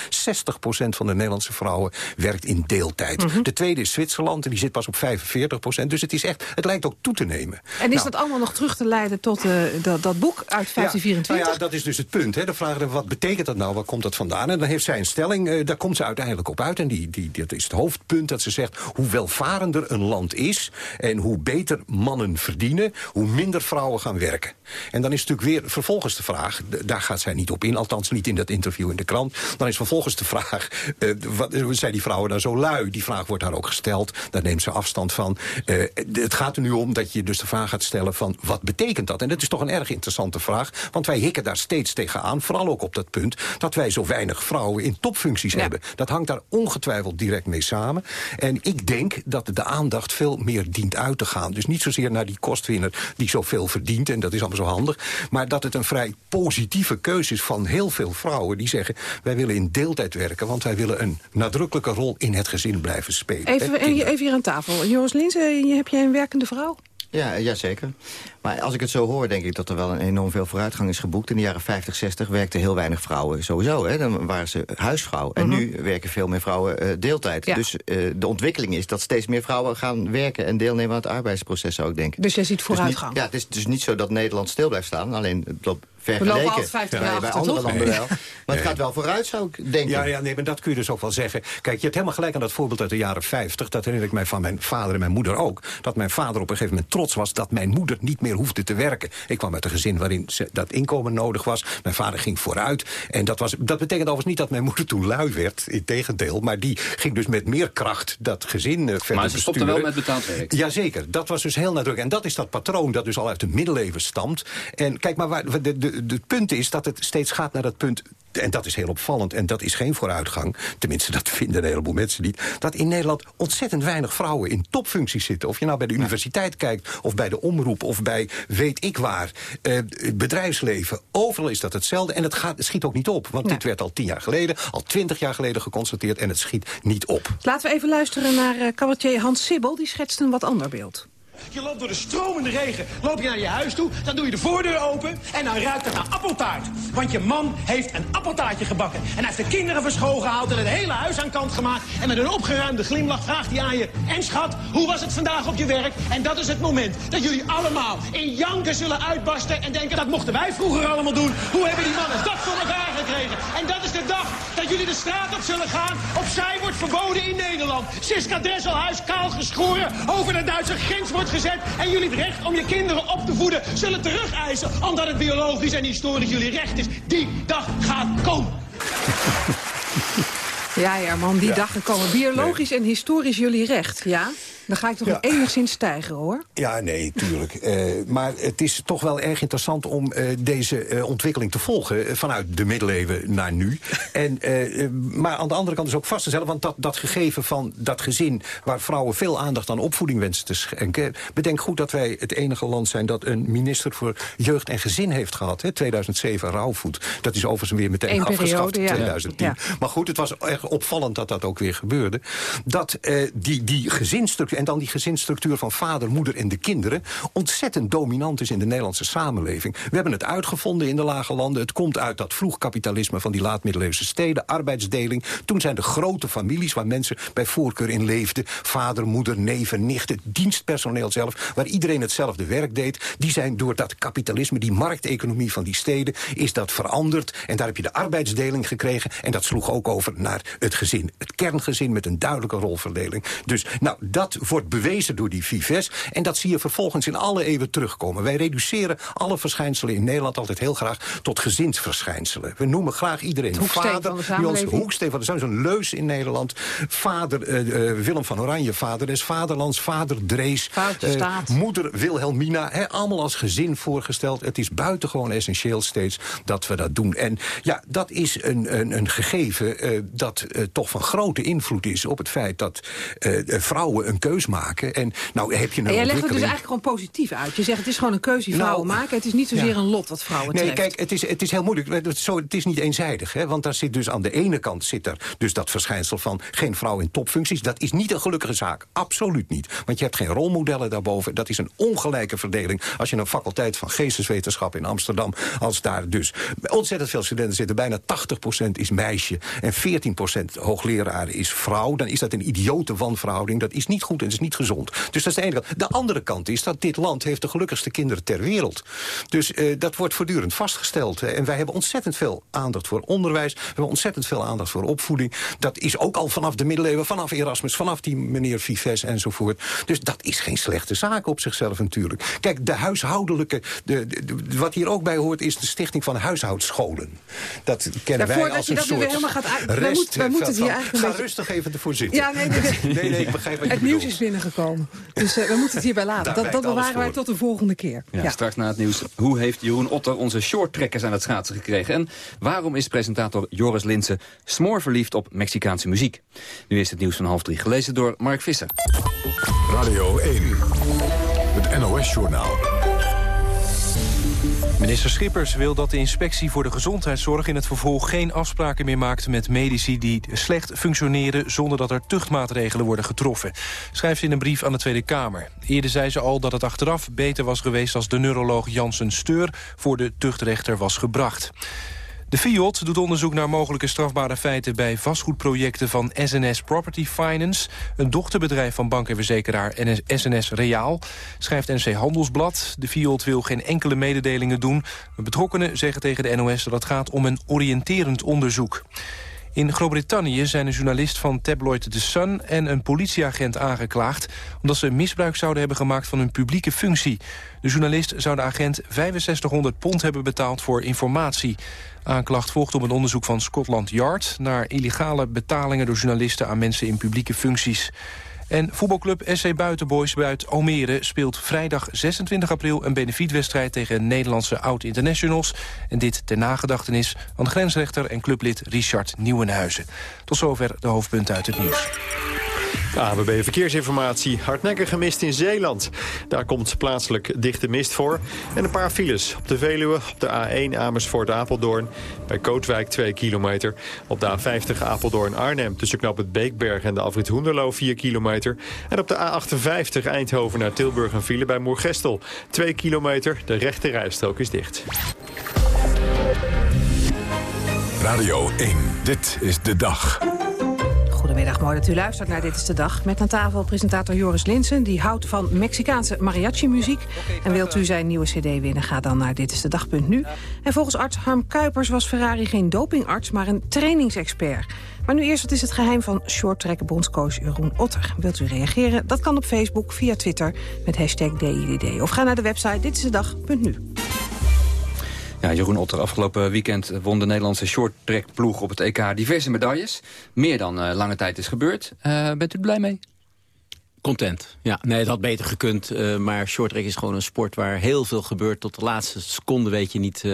van de Nederlandse vrouwen werkt in deeltijd. Mhm. De tweede is Zwitserland en die zit pas op 45% Dus het, is echt, het lijkt ook toe te nemen. En is Nou, dat allemaal nog terug te leiden tot eh, dat, dat boek uit ja, 1524? nou ja, dat is dus het punt. Hè. De vraag is, wat betekent dat nou? Waar komt dat vandaan? En dan heeft zij een stelling, eh, daar komt ze uiteindelijk op uit. En die, die, dat is het hoofdpunt dat ze zegt... hoe welvarender een land is en hoe beter mannen verdienen... hoe minder vrouwen gaan werken. En dan is natuurlijk weer vervolgens de vraag... daar gaat zij niet op in, althans niet in dat interview in de krant... dan is vervolgens de vraag, eh, wat, zijn die vrouwen dan zo lui? Die vraag wordt haar ook gesteld, daar neemt ze afstand van. Eh, het gaat er nu om dat je dus de vraag gaat stellen van... wat betekent dat? En dat is toch een erg interessante vraag. Want wij hikken daar steeds tegenaan, vooral ook op dat punt... dat wij zo weinig vrouwen in topfuncties hebben. Dat hangt daar ongetwijfeld direct mee samen. En ik denk dat de aandacht veel meer dient uit te gaan. Dus niet zozeer naar die kostwinner die zoveel verdient... en dat is allemaal zo handig. Maar dat het een vrij positieve keuze is van heel veel vrouwen... die zeggen, wij willen in deeltijd werken... want wij willen een nadrukkelijke rol in het gezin blijven spelen. Even, Hè, even, hier aan tafel. Joris Lins, eh, heb jij een werkende vrouw? Ja, ja, zeker. Maar als ik het zo hoor, denk ik dat er wel een enorm veel vooruitgang is geboekt. In de jaren 50, 60 werkten heel weinig vrouwen sowieso. Hè. Dan waren ze huisvrouw. En Mhm. nu werken veel meer vrouwen eh, deeltijd. Ja. Dus eh, de ontwikkeling is dat steeds meer vrouwen gaan werken... en deelnemen aan het arbeidsproces, zou ik denken. Dus jij ziet Dus vooruitgang? niet- ja, het is dus niet zo dat Nederland stil blijft staan. Alleen het loopt vergeleken. altijd 50 jaar Ja, bij andere toch? landen wel. Maar het gaat wel vooruit, zou ik denken. Ja, ja, nee, maar dat kun je dus ook wel zeggen. Kijk, je hebt helemaal gelijk aan dat voorbeeld uit de jaren 50. Dat herinner ik mij van mijn vader en mijn moeder ook. Dat mijn vader op een gegeven moment trots was... dat mijn moeder niet meer hoefde te werken. Ik kwam uit een gezin waarin ze, dat inkomen nodig was. Mijn vader ging vooruit. En dat, was, dat betekent overigens niet dat mijn moeder toen lui werd. Integendeel. Maar die ging dus met meer kracht dat gezin eh, verder Maar ze stopte wel met betaald werk. Jazeker, dat was dus heel nadrukkelijk. En dat is dat patroon dat dus al uit de middeleeuwen stamt. En kijk, maar waar, de, het punt is dat het steeds gaat naar dat punt... en dat is heel opvallend en dat is geen vooruitgang... tenminste, dat vinden een heleboel mensen niet... dat in Nederland ontzettend weinig vrouwen in topfuncties zitten. Of je nou bij de universiteit kijkt, of bij de omroep... of bij weet ik waar, eh, het bedrijfsleven. Overal is dat hetzelfde en het, gaat, het schiet ook niet op. Want dit werd al tien jaar geleden, al twintig jaar geleden geconstateerd... en het schiet niet op. Laten we even luisteren naar eh cabaretier Hans Sibbel. Die schetst een wat ander beeld. Je loopt door de stromende regen, loop je naar je huis toe, dan doe je de voordeur open en dan ruikt het naar appeltaart. Want je man heeft een appeltaartje gebakken. En hij heeft de kinderen van school gehaald en het hele huis aan kant gemaakt. En met een opgeruimde glimlach vraagt hij aan je, en schat, hoe was het vandaag op je werk? En dat is het moment dat jullie allemaal in janken zullen uitbarsten en denken, dat mochten wij vroeger allemaal doen. Hoe hebben die mannen dat voor elkaar gekregen? En dat is de dag dat jullie de straat op zullen gaan. Opzij wordt verboden in Nederland. Siska Dresselhuis kaal geschoren over de Duitse grens wordt gezet. En jullie het recht om je kinderen op te voeden zullen terugeisen. Omdat het biologisch en historisch jullie recht is. Die dag gaat komen. Ja, ja, man, die Ja. dag gekomen. Biologisch en historisch jullie recht, ja? Dan ga ik toch Ja. enigszins stijgen, hoor. Ja, nee, tuurlijk. Eh, maar het is toch wel erg interessant om eh, deze eh, ontwikkeling te volgen... vanuit de middeleeuwen naar nu. En, maar aan de andere kant is ook vast te stellen... want dat, dat gegeven van dat gezin... waar vrouwen veel aandacht aan opvoeding wensen te schenken... bedenk goed dat wij het enige land zijn... dat een minister voor jeugd en gezin heeft gehad. Hè, 2007, Rauwvoet. Dat is overigens weer meteen Eén afgeschaft in ja. 2010. Ja. Maar goed, het was erg opvallend dat dat ook weer gebeurde. Dat die, die gezinsstructuur, en dan die gezinsstructuur van vader, moeder en de kinderen... ontzettend dominant is in de Nederlandse samenleving. We hebben het uitgevonden in de lage landen. Het komt uit dat vroegkapitalisme van die laatmiddeleeuwse steden, arbeidsdeling. Toen zijn de grote families waar mensen bij voorkeur in leefden... vader, moeder, neven, nichten, dienstpersoneel zelf... waar iedereen hetzelfde werk deed... die zijn door dat kapitalisme, die markteconomie van die steden... is dat veranderd en daar heb je de arbeidsdeling gekregen... en dat sloeg ook over naar het gezin. Het kerngezin met een duidelijke rolverdeling. Dus nou, dat wordt bewezen door die Vives... en dat zie je vervolgens in alle eeuwen terugkomen. Wij reduceren alle verschijnselen in Nederland altijd heel graag... tot gezinsverschijnselen. We noemen graag iedereen vader. van de bij ons samenleving. hoeksteen van de samenleving, zo'n leus in Nederland. Vader eh, eh, Willem van Oranje, vader des vaderlands, vader Drees... Staat. moeder Wilhelmina, hè, allemaal als gezin voorgesteld. Het is buitengewoon essentieel steeds dat we dat doen. En ja, dat is een, een, een gegeven dat toch van grote invloed is... op het feit dat vrouwen een keus maken. En nou heb je een En jij legt het dus eigenlijk gewoon positief uit. Je zegt het is gewoon een keuze die vrouwen Nou, maken. Het is niet zozeer ja. een lot wat vrouwen Nee, treft. kijk, het is, het is heel moeilijk. Het, is zo, het is niet eenzijdig. Hè? Want daar zit dus aan de ene kant zit er dus dat verschijnsel van geen vrouw in topfuncties. Dat is niet een gelukkige zaak. Absoluut niet. Want je hebt geen rolmodellen daarboven. Dat is een ongelijke verdeling. Als je een faculteit van geesteswetenschap in Amsterdam... als daar dus ontzettend veel studenten zitten... bijna 80% is meisje en 14% hoogleraren is vrouw... dan is dat een idiote wanverhouding. Dat is niet goed en dat is niet gezond. Dus dat is de ene kant. De andere kant is dat dit land heeft de gelukkigste kinderen ter wereld. Dus eh, dat wordt voortdurend vastgesteld. En wij hebben ontzettend veel aandacht voor onderwijs. We hebben ontzettend veel aandacht voor opvoeding. Dat is ook al vanaf de middeleeuwen, vanaf Erasmus... vanaf die meneer Vives enzovoort. Dus dat is geen slechte zaak op zichzelf natuurlijk. Kijk, de huishoudelijke... De, de- de- wat hier ook bij hoort is de stichting van huishoudscholen. Dat kennen Ja, wij als een soort weer helemaal gaat uit- wij moeten- wij moeten het hier eigenlijk een Ga beetje- rustig even ervoor zitten. Ja, nee, nee, nee. nee, nee, ik begrijp wat je Het bedoelt. Is binnengekomen. Dus eh, we moeten het hierbij laten. Daar Dat, bewaren wij tot de volgende keer. Ja, Ja. Straks na het nieuws. Hoe heeft Jeroen Otter onze shorttrekkers aan het schaatsen gekregen? En waarom is presentator Joris Linsen smoorverliefd op Mexicaanse muziek? Nu is het nieuws van half drie gelezen door Mark Visser. Radio 1, het NOS-journaal. Minister Schippers wil dat de inspectie voor de gezondheidszorg in het vervolg geen afspraken meer maakt met medici die slecht functioneren zonder dat er tuchtmaatregelen worden getroffen. Schrijft ze in een brief aan de Tweede Kamer. Eerder zei ze al dat het achteraf beter was geweest als de neuroloog Jansen Steur voor de tuchtrechter was gebracht. De FIOD doet onderzoek naar mogelijke strafbare feiten... bij vastgoedprojecten van SNS Property Finance... een dochterbedrijf van bank en verzekeraar SNS Reaal... schrijft NC Handelsblad. De FIOD wil geen enkele mededelingen doen. De betrokkenen zeggen tegen de NOS dat het gaat om een oriënterend onderzoek. In Groot-Brittannië zijn een journalist van tabloid The Sun... en een politieagent aangeklaagd... omdat ze misbruik zouden hebben gemaakt van hun publieke functie. De journalist zou de agent 6500 pond hebben betaald voor informatie. Aanklacht volgt op een onderzoek van Scotland Yard... naar illegale betalingen door journalisten aan mensen in publieke functies. En voetbalclub SC Buitenboys uit Almere speelt vrijdag 26 april een benefietwedstrijd tegen Nederlandse oud-internationals. En dit ter nagedachtenis van grensrechter en clublid Richard Nieuwenhuizen. Tot zover de hoofdpunten uit het nieuws. ABB Verkeersinformatie. Hardnekkig gemist in Zeeland. Daar komt plaatselijk dichte mist voor. En een paar files. Op de Veluwe, op de A1 Amersfoort-Apeldoorn. Bij Kootwijk 2 kilometer. Op de A50 Apeldoorn-Arnhem tussen knap het Beekberg en de Afrit Hoenderloo 4 kilometer. En op de A58 Eindhoven naar Tilburg een file bij Moergestel. 2 kilometer, de rechte rijstrook is dicht. Radio 1, dit is de dag. Goedemiddag, mooi dat u luistert naar Dit is de Dag. Met aan tafel presentator Joris Linsen, die houdt van Mexicaanse mariachi-muziek. En wilt u zijn nieuwe cd winnen, ga dan naar ditistedag.nu. En volgens arts Harm Kuipers was Ferrari geen dopingarts, maar een trainingsexpert. Maar nu eerst, wat is het geheim van shorttrack bondscoach Jeroen Otter? Wilt u reageren? Dat kan op Facebook, via Twitter, met hashtag DIDD. Of ga naar de website ditistedag.nu. Ja, Jeroen Otter, afgelopen weekend won de Nederlandse shorttrackploeg op het EK diverse medailles. Meer dan eh, lange tijd is gebeurd. Eh, bent u er blij mee? Content. Ja, nee, het had beter gekund. eh, maar shorttrack is gewoon een sport waar heel veel gebeurt. Tot de laatste seconde weet je niet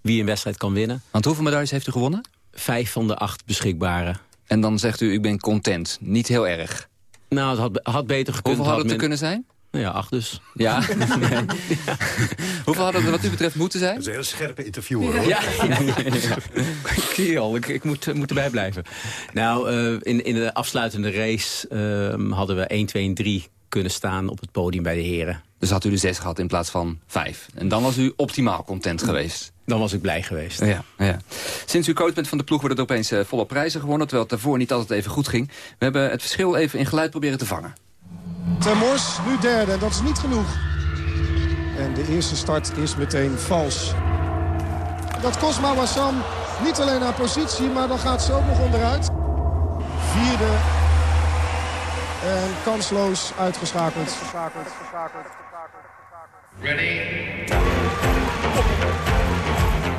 wie een wedstrijd kan winnen. Want hoeveel medailles heeft u gewonnen? Vijf van de acht beschikbare. En dan zegt u, ik ben content. Niet heel erg. Nou, het had, had beter gekund. Hoeveel had het te men- kunnen zijn? Nou ja, acht dus. Ja. Hoeveel had het wat u betreft moeten zijn? Dat is een heel scherpe interview, hoor. Ja, ik zie je al, ik, ik moet, moet erbij blijven. Nou, eh, in, in de afsluitende race ehm, hadden we 1, 2 en 3 kunnen staan op het podium bij de heren. Dus had u er zes gehad in plaats van vijf. En dan was u optimaal content geweest. Dan was ik blij geweest. Ja, ja. Sinds u coach bent van de ploeg wordt het opeens eh, volle prijzen gewonnen... terwijl het daarvoor niet altijd even goed ging. We hebben het verschil even in geluid proberen te vangen. Ten Mors nu derde en dat is niet genoeg. En de eerste start is meteen vals. Dat kost Mawassam niet alleen haar positie, maar dan gaat ze ook nog onderuit. Vierde. En kansloos uitgeschakeld.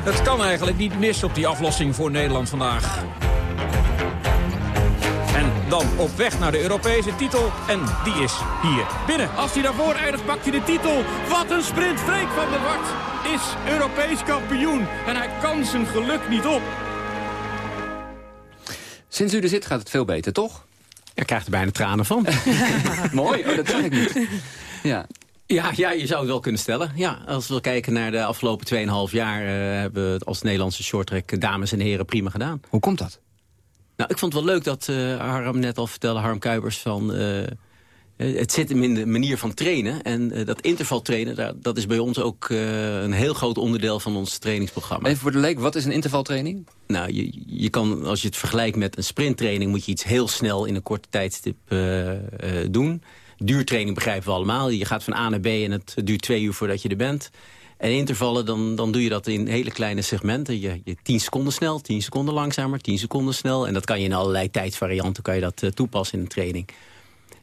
Het kan eigenlijk niet mis op die aflossing voor Nederland vandaag. En dan op weg naar de Europese titel. En die is hier binnen. Als hij daarvoor eindigt, pakt hij de titel. Wat een sprint. Freek van der Wart is Europees kampioen. En hij kan zijn geluk niet op. Sinds u er zit gaat het veel beter, toch? Je krijgt er bijna tranen van. Mooi, oh, dat zag ik niet. Ja. Ja, ja, je zou het wel kunnen stellen. Ja, als we kijken naar de afgelopen 2,5 jaar... eh, hebben we het als Nederlandse shorttrack dames en heren prima gedaan. Hoe komt dat? Nou, ik vond het wel leuk dat eh, Harm net al vertelde, Harm Kuipers, van... eh, eh, het zit hem in de manier van trainen. En dat interval trainen, daar, dat is bij ons ook een heel groot onderdeel van ons trainingsprogramma. Even voor de leek, wat is een intervaltraining? Nou, je, je kan, als je het vergelijkt met een sprinttraining... moet je iets heel snel in een korte tijdstip doen. Duurtraining begrijpen we allemaal. Je gaat van A naar B en het duurt twee uur voordat je er bent. En intervallen, dan, dan doe je dat in hele kleine segmenten. Je, je 10 seconden snel, 10 seconden langzamer, 10 seconden snel. En dat kan je in allerlei tijdsvarianten kan je dat, eh, toepassen in een training.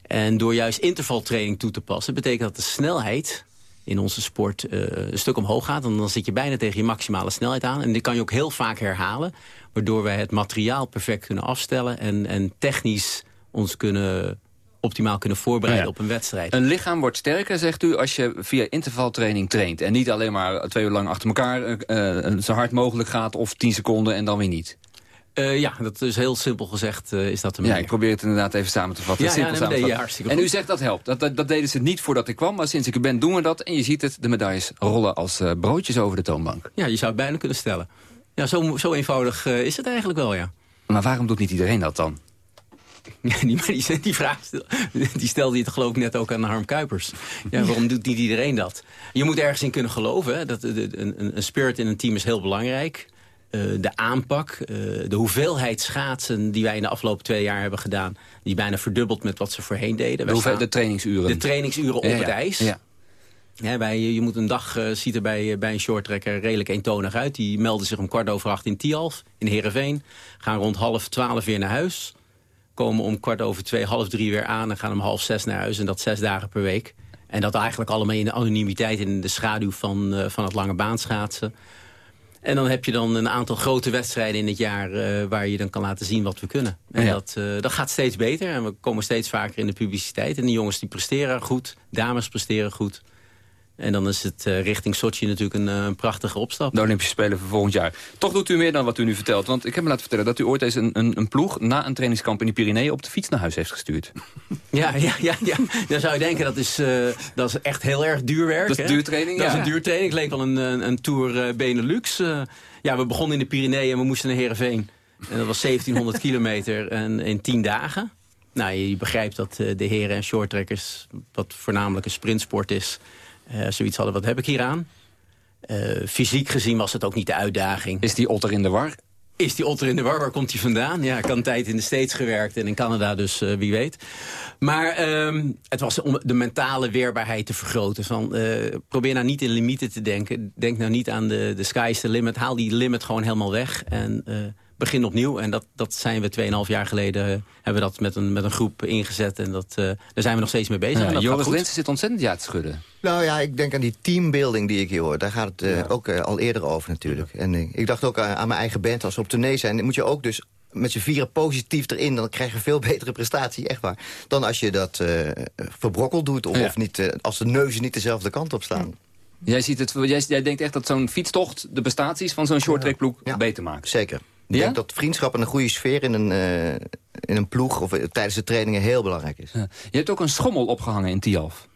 En door juist intervaltraining toe te passen... betekent dat de snelheid in onze sport eh, een stuk omhoog gaat. En dan zit je bijna tegen je maximale snelheid aan. En die kan je ook heel vaak herhalen. Waardoor wij het materiaal perfect kunnen afstellen... en, en technisch ons kunnen optimaal kunnen voorbereiden Ja. op een wedstrijd. Een lichaam wordt sterker, zegt u, als je via intervaltraining traint. En niet alleen maar twee uur lang achter elkaar eh, eh, zo hard mogelijk gaat... of tien seconden en dan weer niet. Eh, ja, dat is heel simpel gezegd, eh, is dat de Ja, manier. ik probeer het inderdaad even samen te vatten. Ja, Simpel ja, samen te ja, vatten. En u zegt dat helpt. Dat, dat, dat deden ze niet voordat ik kwam, maar sinds ik er ben doen we dat. En je ziet het, de medailles rollen als eh, broodjes over de toonbank. Ja, je zou het bijna kunnen stellen. Ja, zo, zo eenvoudig eh, is het eigenlijk wel, ja. Maar waarom doet niet iedereen dat dan? Ja, die, maar die, die vraag stel- die stelde je toch geloof ik net ook aan Harm Kuipers. Ja, waarom doet niet iedereen dat? Je moet ergens in kunnen geloven. Hè? Dat, de- de- een, een spirit in een team is heel belangrijk. eh, de aanpak, eh, de hoeveelheid schaatsen die wij in de afgelopen twee jaar hebben gedaan... die bijna verdubbeld met wat ze voorheen deden. Staan- de trainingsuren. De trainingsuren op Ja, ja. het ijs. Ja. Je moet een dag, eh, ziet er bij, bij een shorttrekker redelijk eentonig uit. Die melden zich om kwart over acht in Tialf, in Heerenveen. Gaan rond half twaalf weer naar huis. Komen om kwart over twee, half drie weer aan. En gaan om half zes naar huis. En dat zes dagen per week. En dat eigenlijk allemaal in de anonimiteit en in de schaduw van, eh, van het lange baanschaatsen. En dan heb je dan een aantal grote wedstrijden in het jaar... eh, waar je dan kan laten zien wat we kunnen. En Ja. dat, eh, dat gaat steeds beter. En we komen steeds vaker in de publiciteit. En die jongens die presteren goed. Dames presteren goed. En dan is het eh, richting Sochi natuurlijk een, eh, een prachtige opstap. De Olympische Spelen voor volgend jaar. Toch doet u meer dan wat u nu vertelt. Want ik heb me laten vertellen dat u ooit eens een, een, een ploeg... na een trainingskamp in de Pyreneeën op de fiets naar huis heeft gestuurd. Ja, ja, ja, ja. Dan zou je denken dat is, eh, dat is echt heel erg duur werk. Dat is duurtraining, Dat ja. is een duurtraining. Het leek wel een, een, een Tour Benelux. Ja, we begonnen in de Pyreneeën en we moesten naar Heerenveen. En dat was 1700 kilometer en, in 10 dagen. Nou, je, begrijpt dat de heren en shorttrekkers... wat voornamelijk een sprintsport is... eh, zoiets hadden, wat heb ik hier aan? Eh, fysiek gezien was het ook niet de uitdaging. Is die otter in de war? Is die otter in de war? Waar komt hij vandaan? Ja, ik had een tijd in de States gewerkt en in Canada, dus eh, wie weet. Maar ehm, het was om de mentale weerbaarheid te vergroten. Van, probeer nou niet in limieten te denken. Denk nou niet aan de, de sky is the limit. Haal die limit gewoon helemaal weg en eh, begin opnieuw. En dat, dat zijn we 2,5 jaar geleden, hebben we dat met een, met een groep ingezet. En dat, daar zijn we nog steeds mee bezig. Ja, Joris goed. Linsen zit ontzettend ja te schudden. Nou ja, ik denk aan die teambuilding die ik hier hoor. Daar gaat het eh, ook eh, al eerder over natuurlijk. En eh, ik dacht ook aan, aan mijn eigen band. Als we op tournee zijn, dan moet je ook dus met z'n vieren positief erin. Dan krijg je veel betere prestatie, echt waar. Dan als je dat verbrokkeld doet. Of, Ja. of niet, als de neuzen niet dezelfde kant op staan. Jij, ziet het, jij, jij denkt echt dat zo'n fietstocht de prestaties van zo'n shorttrackploeg beter maakt. Zeker. Ik Ja? denk dat vriendschap en een goede sfeer in een, in een ploeg... of tijdens de trainingen heel belangrijk is. Je hebt ook een schommel opgehangen in Tialf.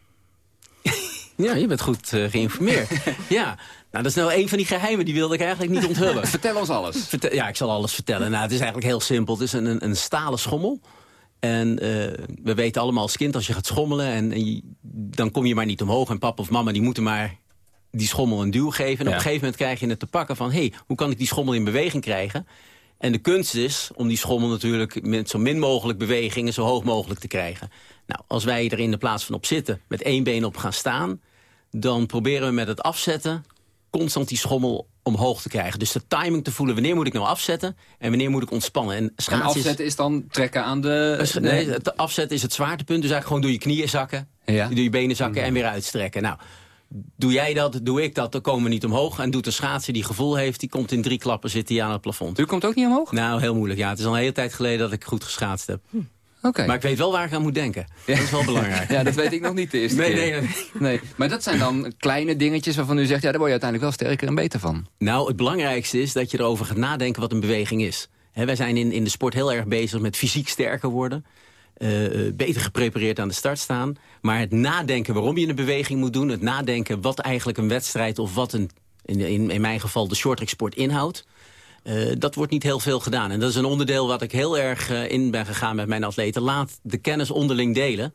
Ja, je bent goed eh, geïnformeerd. ja, nou, dat is nou een van die geheimen, die wilde ik eigenlijk niet onthullen. Vertel ons alles. Vertel- ja, ik zal alles vertellen. Nou, het is eigenlijk heel simpel. Het is een, een, een stalen schommel. En eh, we weten allemaal als kind, als je gaat schommelen... En, en je- dan kom je maar niet omhoog. En papa of mama die moeten maar die schommel een duw geven. En op een gegeven moment krijg je het te pakken van... hé, hey, hoe kan ik die schommel in beweging krijgen? En de kunst is om die schommel natuurlijk met zo min mogelijk bewegingen... zo hoog mogelijk te krijgen. Nou, als wij er in de plaats van op zitten, met één been op gaan staan... dan proberen we met het afzetten constant die schommel omhoog te krijgen. Dus de timing te voelen, wanneer moet ik nou afzetten... en wanneer moet ik ontspannen. En En is- afzetten is dan trekken aan de... nee, het afzetten is het zwaartepunt. Dus eigenlijk gewoon door je knieën zakken. Ja. Door je benen zakken en weer uitstrekken. Nou, doe jij dat, doe ik dat, dan komen we niet omhoog. En doet de schaatser die gevoel heeft, die komt in drie klappen zit hij aan het plafond. U komt ook niet omhoog? Nou, heel moeilijk. Ja, het is al een hele tijd geleden dat ik goed geschaatst heb. Maar ik weet wel waar ik aan moet denken. Dat is wel belangrijk. Ja, dat weet ik nog niet de eerste Nee, keer. nee, nee. nee. Maar dat zijn dan kleine dingetjes waarvan u zegt... ja, daar word je uiteindelijk wel sterker en beter van. Nou, het belangrijkste is dat je erover gaat nadenken wat een beweging is. Hè, wij zijn in, in de sport heel erg bezig met fysiek sterker worden. eh, eh, beter geprepareerd aan de start staan. Maar het nadenken waarom je een beweging moet doen... het nadenken wat eigenlijk een wedstrijd of wat een, in, in, in mijn geval de shorttrack sport inhoudt... eh, dat wordt niet heel veel gedaan. En dat is een onderdeel wat ik heel erg eh, in ben gegaan met mijn atleten. Laat de kennis onderling delen.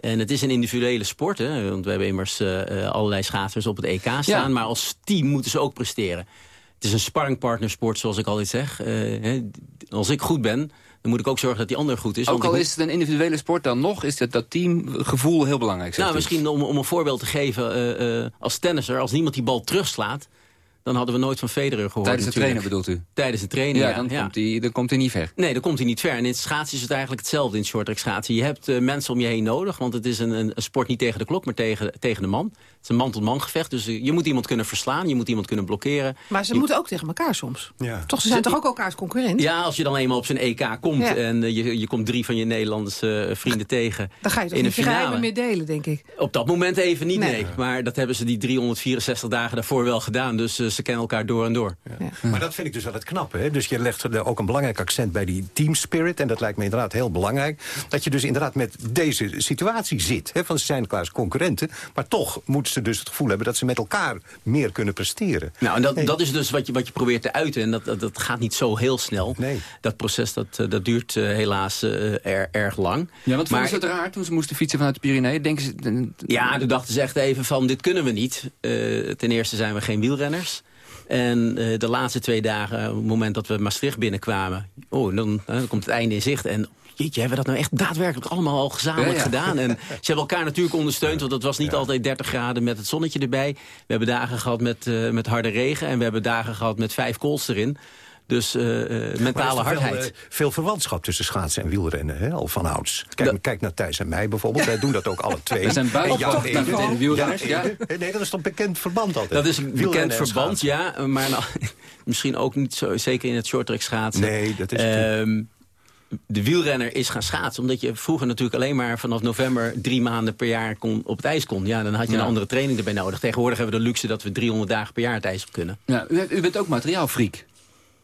En het is een individuele sport, hè, want we hebben immers eh, allerlei schaatsers op het EK staan. Ja. Maar als team moeten ze ook presteren. Het is een sparringpartnersport, zoals ik altijd zeg. Hè, als ik goed ben, dan moet ik ook zorgen dat die ander goed is. Ook al is het een individuele sport dan nog... is dat, dat teamgevoel heel belangrijk. nou, misschien om, om een voorbeeld te geven. als tennisser, als niemand die bal terugslaat... dan hadden we nooit van Federer gehoord Tijdens het trainen bedoelt u? Tijdens het trainen, Ja, ja. dan, ja. Komt hij, dan komt hij niet ver. Nee, dan komt hij niet ver. En in schaatsen is het eigenlijk hetzelfde in het shorttrack schaatsen. Je hebt eh, mensen om je heen nodig, want het is een, een, een sport niet tegen de klok, maar tegen, tegen de man. Het is een man-tot-man gevecht, dus eh, je moet iemand kunnen verslaan, je moet iemand kunnen blokkeren. Maar ze Je- moeten ook tegen elkaar soms. Ja. Toch, ze zijn toch ook elkaars concurrent? Ja, als je dan eenmaal op zijn EK komt Ja. en eh, je, je komt drie van je Nederlandse vrienden tegen Dan ga je toch in een niet geheimen meer delen, denk ik. Op dat moment even niet, Nee. nee. Maar dat hebben ze die 364 dagen daarvoor wel gedaan. Dus ze kennen elkaar door en door. Maar dat vind ik dus wel het knappe. Hè? Dus je legt er ook een belangrijk accent bij die team spirit. En dat lijkt me inderdaad heel belangrijk. Dat je dus inderdaad met deze situatie zit. Hè? Van ze zijn elkaars concurrenten. Maar toch moeten ze dus het gevoel hebben dat ze met elkaar meer kunnen presteren. Nou, en dat, dat is dus wat je, wat je probeert te uiten. En dat, dat, dat gaat niet zo heel snel. Nee. Dat proces dat, eh, dat duurt eh, helaas eh, er, erg lang. Ja, want maar, vonden ze het raar toen ze moesten fietsen vanuit de Pyreneeën? Denken ze... Ja, toen dachten ze echt even van, dit kunnen we niet. Eh, ten eerste zijn we geen wielrenners. En eh, de laatste twee dagen, op het moment dat we Maastricht binnenkwamen... oh, dan, eh, dan komt het einde in zicht. En jeetje, hebben we dat nou echt daadwerkelijk allemaal al gezamenlijk Ja, ja. gedaan? En ze hebben elkaar natuurlijk ondersteund, want het was niet altijd 30 graden met het zonnetje erbij. We hebben dagen gehad met, eh, met harde regen en we hebben dagen gehad met vijf kools erin. Dus eh, eh, Maar is mentale wel, hardheid. eh, veel verwantschap tussen schaatsen en wielrennen, hè, al van ouds. Kijk, kijk naar Thijs en mij bijvoorbeeld, wij doen dat ook alle twee. We zijn buiten- En Jan Op Ede. toch wielrenners, ja. Nee, dat is toch een bekend verband altijd. Dat is een Wielrennen bekend en verband, ja. Maar nou, misschien ook niet zo, zeker in het shorttrack schaatsen. Nee, dat is Ehm, De wielrenner is gaan schaatsen. Omdat je vroeger natuurlijk alleen maar vanaf november... drie maanden per jaar kon, op het ijs kon. Ja, dan had je Ja. een andere training erbij nodig. Tegenwoordig hebben we de luxe dat we 300 dagen per jaar het ijs op kunnen. Ja, u, u bent ook materiaalfreak.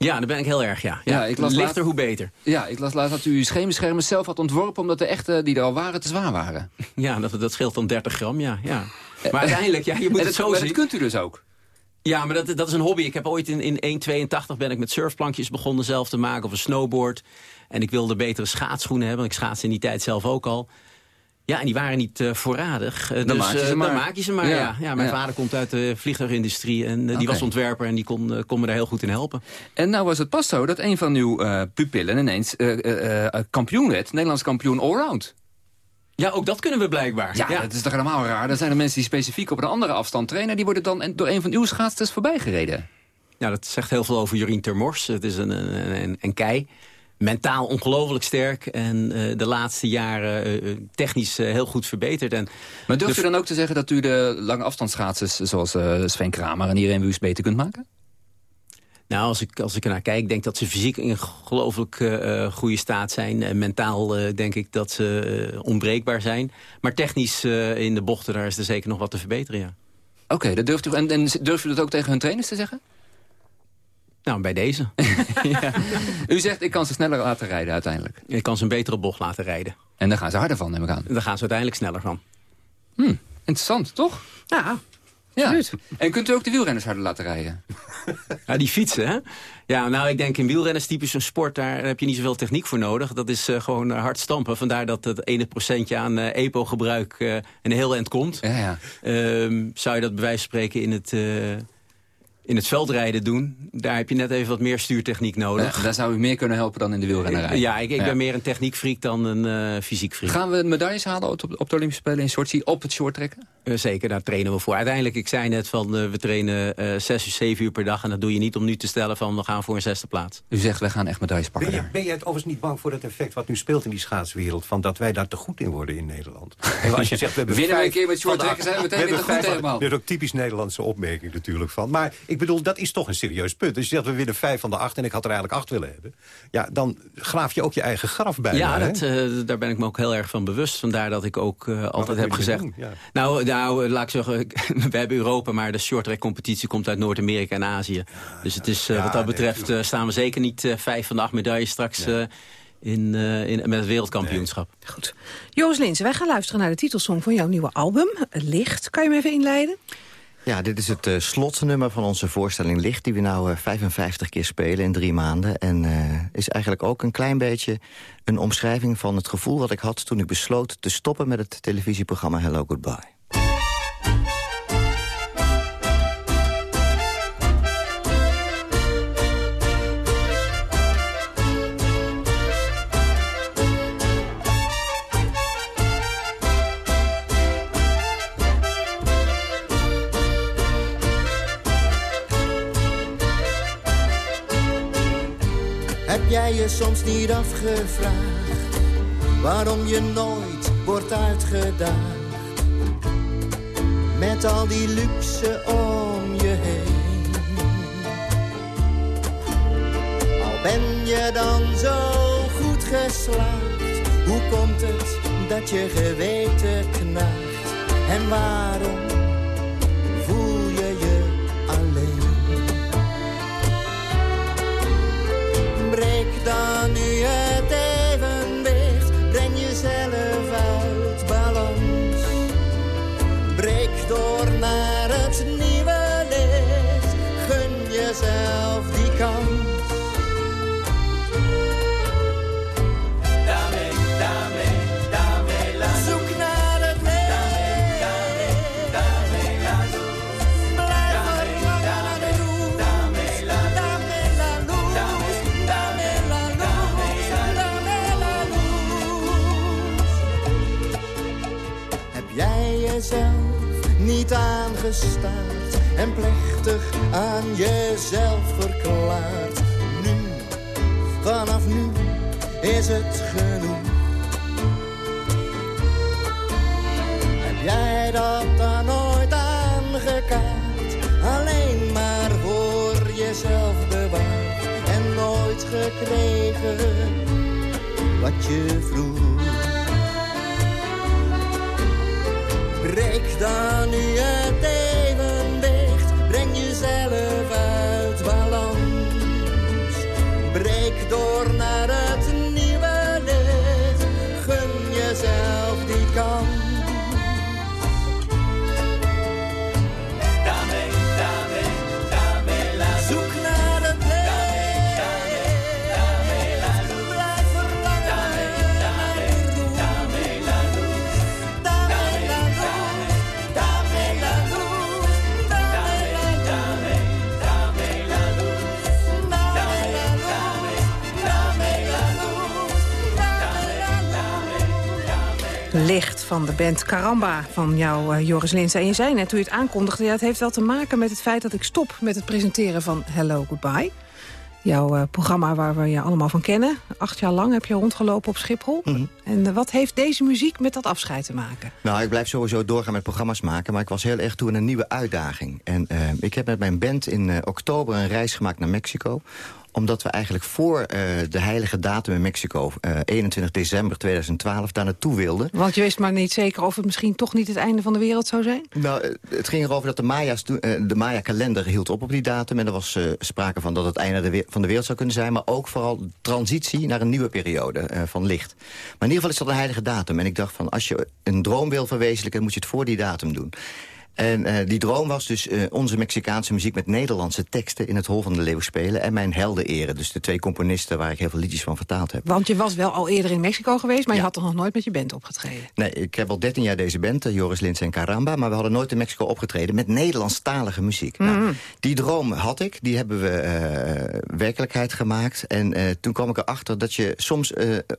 Ja, daar ben ik heel erg, ja. ja, ik las Lichter, hoe beter. Ja, ik las laatst dat u uw schemerschermen zelf had ontworpen... omdat de echte die er al waren te zwaar waren. Ja, dat, dat scheelt dan 30 gram, ja. ja. Maar uiteindelijk, ja, je moet het dat- zo maar zien. dat kunt u dus ook. Ja, maar dat, dat is een hobby. Ik heb ooit in, in 1,82 ben ik met surfplankjes begonnen zelf te maken. Of een snowboard. En ik wilde betere schaatsschoenen hebben. Want ik schaatste in die tijd zelf ook al. Ja, en die waren niet eh, voorradig. Eh, Dan dus maak je ze eh, maar. dan maak je ze maar, Ja, ja. ja. mijn ja. vader komt uit de vliegtuigindustrie. En die was ontwerper en die kon, kon me daar heel goed in helpen. En nou was het pas zo dat een van uw pupillen ineens kampioen werd. Nederlands kampioen allround. Ja, ook dat kunnen we blijkbaar. Ja, dat is toch helemaal raar. Dan zijn er mensen die specifiek op een andere afstand trainen... die worden dan door een van uw schaatsters voorbijgereden. Ja, dat zegt heel veel over Jorien Termors. Het is een, een, een, een kei. Mentaal ongelooflijk sterk. En eh, de laatste jaren eh, eh, technisch heel goed verbeterd. En Maar durft de- u dan ook te zeggen dat u de lange afstandsschaatsers... zoals Sven Kramer en Irene Wüst beter kunt maken? Nou, als ik, als ik ernaar kijk, denk dat ze fysiek in ongelooflijk eh, goede staat zijn. En mentaal denk ik dat ze eh, onbreekbaar zijn. Maar technisch in de bochten, daar is er zeker nog wat te verbeteren, ja. Oké, dat durft u, en, en durft u dat ook tegen hun trainers te zeggen? Nou, bij deze. U zegt, ik kan ze sneller laten rijden uiteindelijk. Ik kan ze een betere bocht laten rijden. En daar gaan ze harder van, neem ik aan. Daar gaan ze uiteindelijk sneller van. Hm, interessant, toch? Ja, Ja. En kunt u ook de wielrenners harder laten rijden? Ja, die fietsen, hè? Ja, nou, ik denk in wielrennen is typisch een sport, daar heb je niet zoveel techniek voor nodig. Dat is eh, gewoon eh, hard stampen. Vandaar dat het ene procentje aan eh, EPO-gebruik een heel eind komt. Ja, ja. Ehm, zou je dat bij wijze van spreken in het, in het veldrijden doen? Daar heb je net even wat meer stuurtechniek nodig. Daar zou u meer kunnen helpen dan in de wielrennerij. Ja, ik, ik Ja. ben meer een techniekfreak dan een eh fysiek freak. Gaan we medailles halen op, op de Olympische Spelen in Sochi op het short trekken? Eh, zeker, daar trainen we voor. Uiteindelijk, ik zei net van, eh, we trainen eh zes uur, zeven uur per dag. En dat doe je niet om nu te stellen van, we gaan voor een zesde plaats. U zegt, wij gaan echt medailles pakken Ben je, ben je het overigens niet bang voor het effect wat nu speelt in die schaatswereld... van dat wij daar te goed in worden in Nederland? En als je zegt, we hebben Winnen we vijf een keer met van de shorttrekken, zijn we meteen weer hebben te goed helemaal. Dat is ook typisch Nederlandse opmerking natuurlijk van. Maar ik bedoel, dat is toch een serieus punt. Dus je zegt, we winnen vijf van de acht en ik had er eigenlijk acht willen hebben. Ja, dan graaf je ook je eigen graf bij. ja, dat, eh, daar ben ik me ook heel erg van bewust. Vandaar dat ik ook eh, altijd heb gezegd... Ja. Nou, nou, laat ik zeggen, we hebben Europa, maar de shorttrack competitie komt uit Noord-Amerika en Azië. Dus het is, eh, wat dat betreft eh, staan we zeker niet vijf van de acht medailles straks eh, in, eh, in, met het wereldkampioenschap. Goed. Joris Linsen, wij gaan luisteren naar de titelsong van jouw nieuwe album, Licht. Kan je hem even inleiden? Ja, dit is het eh, slotnummer van onze voorstelling Licht... die we eh, 55 keer spelen in drie maanden. En eh, is eigenlijk ook een klein beetje een omschrijving van het gevoel wat ik had... toen ik besloot te stoppen met het televisieprogramma Hello Goodbye. Jij je soms niet afgevraagd waarom je nooit wordt uitgedaagd? Met al die luxe om je heen. Al ben je dan zo goed geslaagd, hoe komt het dat je geweten knaagt? En waarom Breek aangestaard en plechtig aan jezelf verklaard. Nu, vanaf nu is het genoeg. Heb jij dat dan nooit aangekaart? Alleen maar voor jezelf bewaard en nooit gekregen wat je vroeg. Breek dan nu het van de band Caramba van jou, eh, Joris Lins. En je zei net, toen je het aankondigde... Ja, het heeft wel te maken met het feit dat ik stop met het presenteren van Hello Goodbye. Jouw eh, programma waar we je allemaal van kennen. Acht jaar lang heb je rondgelopen op Schiphol. En eh, wat heeft deze muziek met dat afscheid te maken? Nou, ik blijf sowieso doorgaan met programma's maken... maar ik was heel erg toe aan een nieuwe uitdaging. En ik heb met mijn band in oktober een reis gemaakt naar Mexico omdat we eigenlijk voor eh, de heilige datum in Mexico... eh, 21 december 2012 daar naartoe wilden. Want je wist maar niet zeker of het misschien toch niet het einde van de wereld zou zijn? Nou, eh, het ging erover dat de Maya's eh, de Maya-kalender hield op op die datum. En er was eh, sprake van dat het einde van de wereld zou kunnen zijn. Maar ook vooral transitie naar een nieuwe periode eh, van licht. Maar in ieder geval is dat een heilige datum. En ik dacht van, als je een droom wil verwezenlijken... moet je het voor die datum doen. En eh, die droom was dus eh, onze Mexicaanse muziek met Nederlandse teksten... in het Hol van de Leeuw spelen. En mijn helden eren. Dus de twee componisten waar ik heel veel liedjes van vertaald heb. Want je was wel al eerder in Mexico geweest... maar je had toch nog nooit met je band opgetreden? Nee, ik heb al 13 jaar deze band, eh, Joris Lins en Caramba... maar we hadden nooit in Mexico opgetreden met Nederlandstalige muziek. Nou, die droom had ik, die hebben we werkelijkheid gemaakt. En toen kwam ik erachter dat je soms...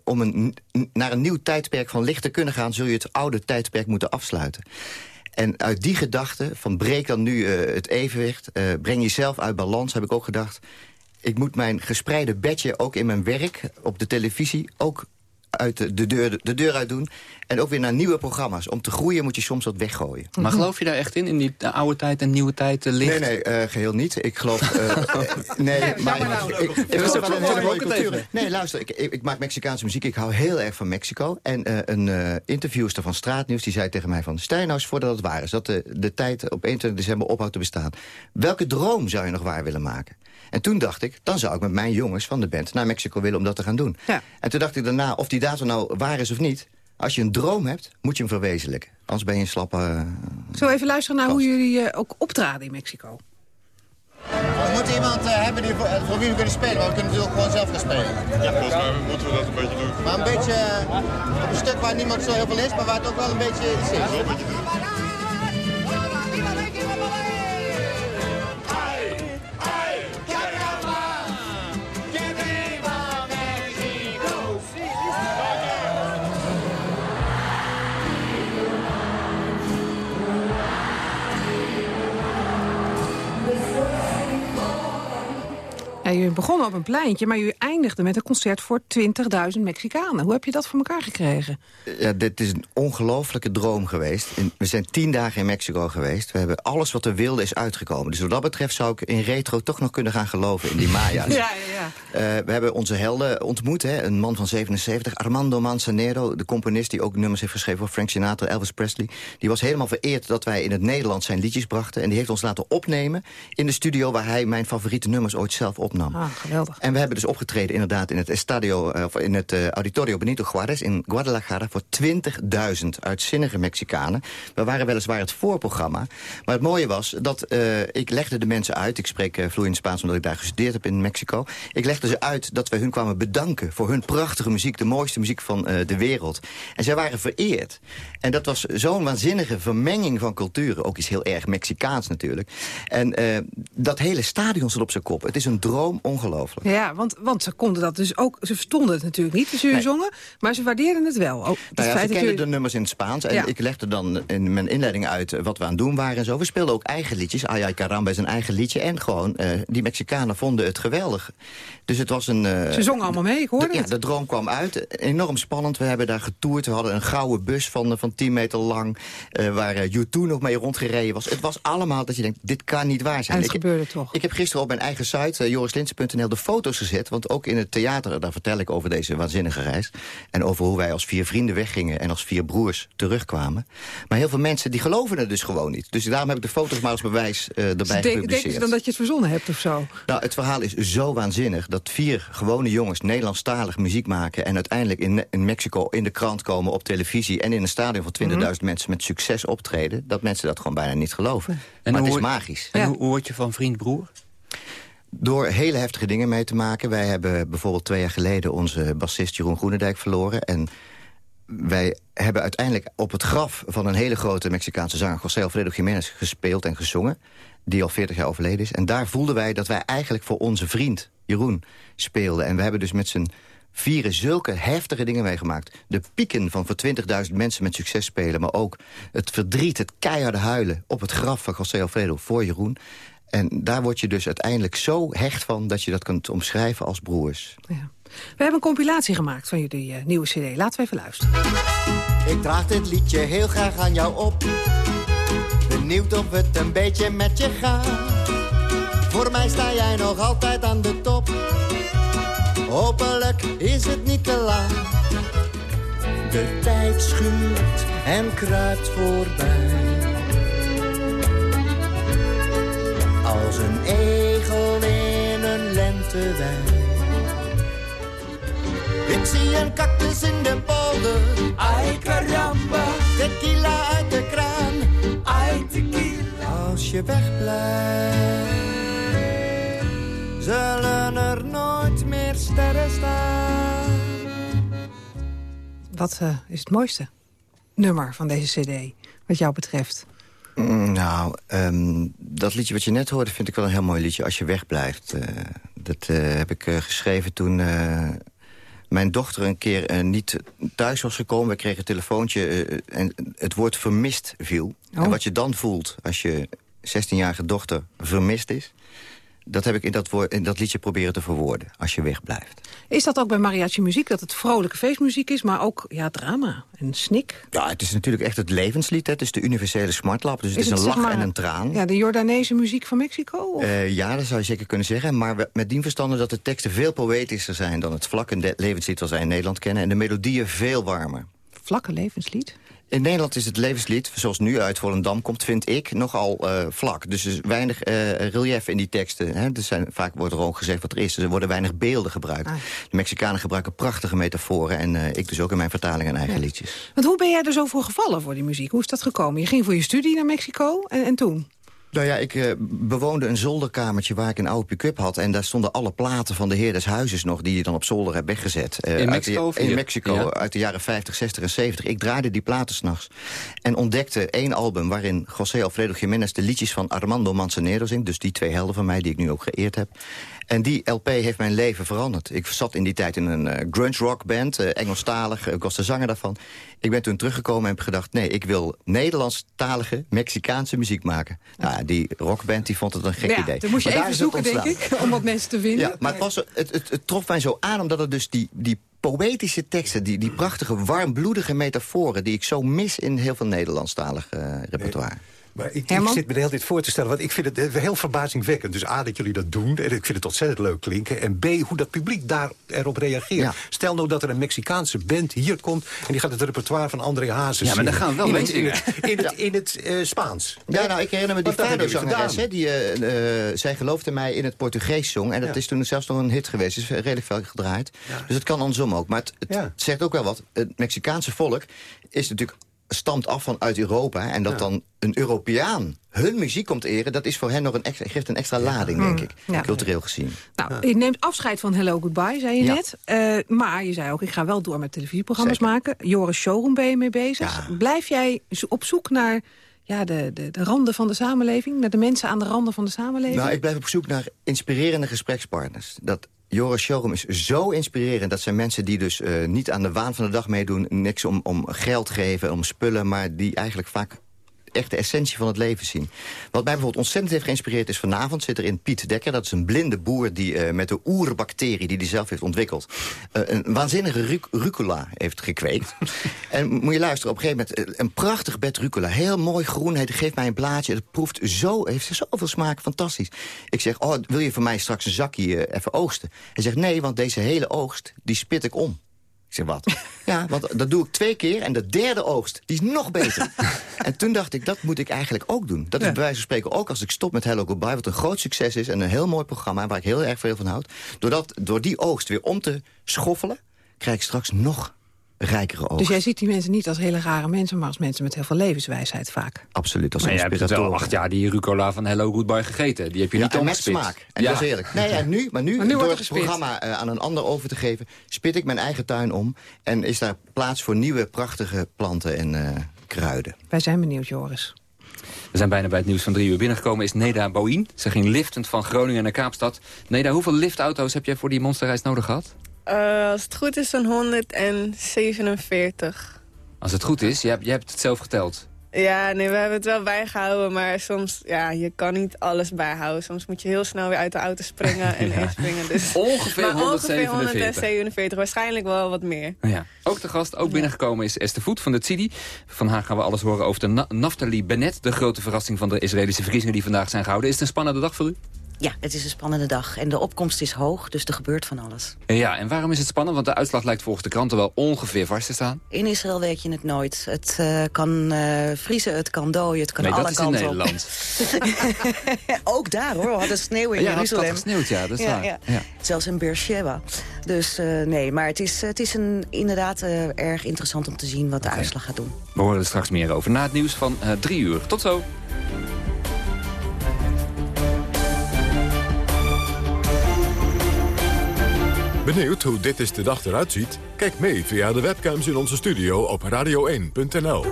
om een, naar een nieuw tijdperk van licht te kunnen gaan... zul je het oude tijdperk moeten afsluiten. En uit die gedachte van breek dan nu eh, het evenwicht... eh, breng jezelf uit balans, heb ik ook gedacht... ik moet mijn gespreide bedje ook in mijn werk, op de televisie... ook uit de, de, deur, de deur uit doen. En ook weer naar nieuwe programma's. Om te groeien moet je soms wat weggooien. Maar geloof je daar echt in, in die oude tijd en nieuwe tijd eh, licht? Nee, nee, eh, geheel niet. Ik geloof... eh, eh, nee, maar... nou. ik, ik, dat is ook een hele mooie cultuur. Nee, luister, ik, ik, ik maak Mexicaanse muziek. Ik hou heel erg van Mexico. En eh, een eh, interviewster van Straatnieuws die zei tegen mij van... stel je nou eens voor dat het waar is. Dat de, de tijd op 21 december ophoudt te bestaan. Welke droom zou je nog waar willen maken? En toen dacht ik, dan zou ik met mijn jongens van de band... naar Mexico willen om dat te gaan doen. En toen dacht ik daarna, of die datum nou waar is of niet... als je een droom hebt, moet je hem verwezenlijken. Anders ben je een slappe... eh, Zullen we even luisteren naar hoe jullie eh, ook optraden in Mexico? We moeten iemand eh, hebben die voor, eh, voor wie we kunnen spelen, maar we kunnen natuurlijk gewoon zelf gaan spelen. Ja, volgens mij moeten we dat een beetje doen. Maar een beetje eh, op een stuk waar niemand zo heel veel is, maar waar het ook wel een beetje iets is. Ja, jullie begonnen op een pleintje, maar jullie eindigden met een concert voor 20.000 Mexicanen. Hoe heb je dat voor elkaar gekregen? Ja, dit is een ongelofelijke droom geweest. We zijn tien dagen in Mexico geweest. We hebben alles wat we wilden is uitgekomen. Dus wat dat betreft zou ik in retro toch nog kunnen gaan geloven in die Maya's. Ja, ja, ja. Eh, we hebben onze helden ontmoet. Hè? Een man van 77, Armando Manzanero. De componist die ook nummers heeft geschreven voor Frank Sinatra, Elvis Presley. Die was helemaal vereerd dat wij in het Nederlands zijn liedjes brachten. En die heeft ons laten opnemen in de studio... waar hij mijn favoriete nummers ooit zelf opnam. Ah, geweldig. En we hebben dus opgetreden inderdaad in het Estadio, eh, of in het eh, Auditorio Benito Juarez in Guadalajara voor 20.000 uitzinnige Mexicanen. We waren weliswaar het voorprogramma. Maar het mooie was dat eh, ik legde de mensen uit. Ik spreek uh, vloeiend Spaans omdat ik daar gestudeerd heb in Mexico. Ik legde ze uit dat we hun kwamen bedanken voor hun prachtige muziek, de mooiste muziek van de wereld. En zij waren vereerd. En dat was zo'n waanzinnige vermenging van culturen. Ook iets heel erg Mexicaans natuurlijk. En dat hele stadion zat op zijn kop. Het is een droom droom ongelooflijk. Ja, want, want ze konden dat dus ook... Ze verstonden het natuurlijk niet, als jullie Nee. zongen. Maar ze waardeerden het wel. Ook het Nou ja, feit ze kenden de nummers in het Spaans. En Ja. ik legde dan in mijn inleiding uit eh, wat we aan het doen waren en zo. We speelden ook eigen liedjes. Ay Ay Caramba is een eigen liedje. En gewoon, eh, die Mexicanen vonden het geweldig. Dus het was een... eh, Ze zongen allemaal mee, ik hoorde de, Ja, het. de droom kwam uit. Enorm spannend. We hebben daar getoerd. We hadden een gouden bus van, van 10 meter lang. eh, waar eh, U2 nog mee rondgereden was. Het was allemaal dat je denkt, dit kan niet waar zijn. En het Ik- gebeurde toch. ik heb gisteren op mijn eigen site, uh, jorislinsen.nl, de foto's gezet. Want ook in het theater, daar vertel ik over deze waanzinnige reis. En over hoe wij als vier vrienden weggingen en als vier broers terugkwamen. Maar heel veel mensen die geloven het dus gewoon niet. Dus daarom heb ik de foto's maar als bewijs eh erbij Ze denken- denken gepubliceerd. ze dan dat je het verzonnen hebt of zo? Nou, het verhaal is zo waanzinnig dat vier gewone jongens Nederlandstalig muziek maken... en uiteindelijk in, in Mexico in de krant komen op televisie... en in een stadion van 20.000 Mhm. mensen met succes optreden... dat mensen dat gewoon bijna niet geloven. En maar het is magisch. En hoe, hoe word je van vriend broer? Door hele heftige dingen mee te maken. Wij hebben bijvoorbeeld twee jaar geleden onze bassist Jeroen Groenendijk verloren. En wij hebben uiteindelijk op het graf van een hele grote Mexicaanse zanger... José Alfredo Jiménez gespeeld en gezongen. Die al 40 jaar overleden is. En daar voelden wij dat wij eigenlijk voor onze vriend Jeroen speelden. En we hebben dus met z'n vieren zulke heftige dingen meegemaakt. De pieken van voor 20.000 mensen met succes spelen... maar ook het verdriet, het keiharde huilen... op het graf van José Alfredo voor Jeroen. En daar word je dus uiteindelijk zo hecht van... dat je dat kunt omschrijven als broers. We hebben een compilatie gemaakt van jullie eh, nieuwe cd. Laten we even luisteren. Ik draag dit liedje heel graag aan jou op. Benieuwd of het een beetje met je gaat. Voor mij sta jij nog altijd aan de top. Hopelijk is het niet te laat. De tijd schuurt en kruipt voorbij. Als een egel in een lentewei. Ik zie een cactus in de polder. Ay caramba. Tequila uit de kraan. Ay tequila. Als je wegblijft, zullen er nooit meer sterren staan. Wat eh, is het mooiste nummer van deze cd, wat jou betreft? Mm, Nou, ehm, dat liedje wat je net hoorde vind ik wel een heel mooi liedje. Als je wegblijft. Eh, dat eh, heb ik eh, geschreven toen mijn dochter een keer niet thuis was gekomen. We kregen een telefoontje en het woord vermist viel. Oh. En wat je dan voelt als je 16-jarige dochter vermist is... dat heb ik in dat, woord, in dat liedje proberen te verwoorden. Als je wegblijft. Is dat ook bij mariachi muziek, dat het vrolijke feestmuziek is... maar ook ja, drama en snik? Ja, het is natuurlijk echt het levenslied. Hè. Het is de universele smartlap. Dus het is, het, een lach maar, en een traan. Ja, de Jordaanese muziek van Mexico? Eh, ja, dat zou je zeker kunnen zeggen. Maar met dien verstande dat de teksten veel poëtischer zijn... dan het vlakke levenslied zoals wij in Nederland kennen. En de melodieën veel warmer. Vlakke levenslied? In Nederland is het levenslied, zoals nu uit Volendam komt... vind ik nogal eh, vlak. Dus er is weinig eh, relief in die teksten. Hè. Er zijn, vaak wordt er ook gezegd wat er is. Er worden weinig beelden gebruikt. De Mexicanen gebruiken prachtige metaforen. En eh, ik dus ook in mijn vertaling en eigen liedjes. Want hoe ben jij er zo voor gevallen voor die muziek? Hoe is dat gekomen? Je ging voor je studie naar Mexico en, en toen? Nou ja, ik eh, bewoonde een zolderkamertje waar ik een oude pick-up had. En daar stonden alle platen van de heer des huizes nog... die je dan op zolder hebt weggezet. Eh, In Mexico de- In? Mexico, Ja. uit de jaren 50, 60 en 70. Ik draaide die platen s'nachts. En ontdekte één album waarin José Alfredo Jiménez... de liedjes van Armando Manzanero zingt. Dus die twee helden van mij die ik nu ook geëerd heb. En die LP heeft mijn leven veranderd. Ik zat in die tijd in een eh, grunge rock band, eh, Engelstalig. Ik was de zanger daarvan. Ik ben toen teruggekomen en heb gedacht... nee, ik wil Nederlandstalige, Mexicaanse muziek maken. Nou, die rockband die vond het een gek ja, idee. dan moest je Maar even zoeken, denk ik, om wat mensen te vinden. Ja, maar het, was, het, het, het trof mij zo aan omdat het dus die, die poëtische teksten... Die, die prachtige, warmbloedige metaforen... die ik zo mis in heel veel Nederlandstalig eh, repertoire. Maar ik, ik zit me de hele tijd voor te stellen, want ik vind het eh, heel verbazingwekkend. Dus A, dat jullie dat doen, en ik vind het ontzettend leuk klinken. En B, hoe dat publiek daar erop reageert. Stel nou dat er een Mexicaanse band hier komt... en die gaat het repertoire van André Hazes Ja, maar dan gaan wel in mensen in het, in het, in het eh, Spaans. Ja, nou, ik herinner me die Fado-zangeres, hè, gedaan. die, eh, eh, zij geloofde mij in het Portugees zong. En dat is toen zelfs nog een hit geweest. is redelijk veel gedraaid. Dus het kan andersom ook. Maar het, het Ja. zegt ook wel wat. Het Mexicaanse volk is natuurlijk stamt af van uit Europa. En dat dan een Europeaan hun muziek komt eren... dat is voor hen nog een extra, geeft een extra lading, denk ik. Mm. Ja. Cultureel gezien. Nou, je neemt afscheid van Hello Goodbye, zei je Ja. net. Eh, maar je zei ook, ik ga wel door met televisieprogramma's maken. Joris Showroom ben je mee bezig. Blijf jij op zoek naar ja, de, de, de randen van de samenleving? Naar de mensen aan de randen van de samenleving? Nou, ik blijf op zoek naar inspirerende gesprekspartners. Dat Joris Showroom is zo inspirerend. Dat zijn mensen die dus eh, niet aan de waan van de dag meedoen. Niks om, om geld geven, om spullen. Maar die eigenlijk vaak echt de essentie van het leven zien. Wat mij bijvoorbeeld ontzettend heeft geïnspireerd is vanavond zit er in Piet Dekker. Dat is een blinde boer die eh, met de oerbacterie die hij zelf heeft ontwikkeld... eh, een waanzinnige ru- rucola heeft gekweekt. en moet je luisteren, op een gegeven moment eh, een prachtig bed rucola. Heel mooi groen, hij geeft mij een blaadje. Het proeft zo, heeft zoveel smaak, fantastisch. Ik zeg, oh, wil je voor mij straks een zakje even oogsten? Hij zegt, nee, want deze hele oogst, die spit ik om. Ik zeg, wat? Ja, want dat doe ik twee keer en de derde oogst, die is nog beter. en toen dacht ik, dat moet ik eigenlijk ook doen. Dat is bij wijze van spreken ook als ik stop met Hello Goodbye... wat een groot succes is en een heel mooi programma... waar ik heel erg veel van houd. Doordat, door die oogst weer om te schoffelen... krijg ik straks nog rijkere oogst. Dus jij ziet die mensen niet als hele rare mensen... maar als mensen met heel veel levenswijsheid vaak. Absoluut, als Maar jij hebt het wel acht jaar die rucola van Hello Goodbye gegeten. Die heb je Ja, niet en met smaak. En Ja. dat is eerlijk. Nee, en nu, maar nu, Maar nu door het gespit. programma eh, aan een ander over te geven... spit ik mijn eigen tuin om. En is daar plaats voor nieuwe prachtige planten en eh, kruiden. Wij zijn benieuwd, Joris. We zijn bijna bij het nieuws van drie uur binnengekomen. Is Neda Boïn. Ze ging liftend van Groningen naar Kaapstad. Neda, hoeveel liftauto's heb jij voor die monsterreis nodig gehad? Eh, als het goed is, dan 147. Als het goed is, je hebt, je hebt het zelf geteld. Ja, nee, we hebben het wel bijgehouden, maar soms, ja, je kan niet alles bijhouden. Soms moet je heel snel weer uit de auto springen en Ja. inspringen. Dus. Ongeveer maar ongeveer 147. 147, waarschijnlijk wel wat meer. Ja. Ook de gast, ook binnengekomen is Esther Voet van de Tzidi. Van haar gaan we alles horen over de Na Naftali Bennett. De grote verrassing van de Israëlische verkiezingen die vandaag zijn gehouden. Is het een spannende dag voor u? Ja, het is een spannende dag. En de opkomst is hoog, dus er gebeurt van alles. Ja, en waarom is het spannend? Want de uitslag lijkt volgens de kranten wel ongeveer vast te staan. In Israël weet je het nooit. Het eh, kan eh, vriezen, het kan dooien, het kan Nee, alle dat is in op. Nederland. Ook daar hoor, we hadden sneeuw in Ja, Jeruzalem. dat gesneeuwd, ja, dat is waar. Ja. Zelfs in Beersheba. Dus eh, nee, maar het is, het is een, inderdaad erg interessant om te zien wat de uitslag gaat doen. We horen er straks meer over na het nieuws van drie uur. Tot zo. Benieuwd hoe dit is de dag eruit ziet? Kijk mee via de webcams in onze studio op radio1.nl.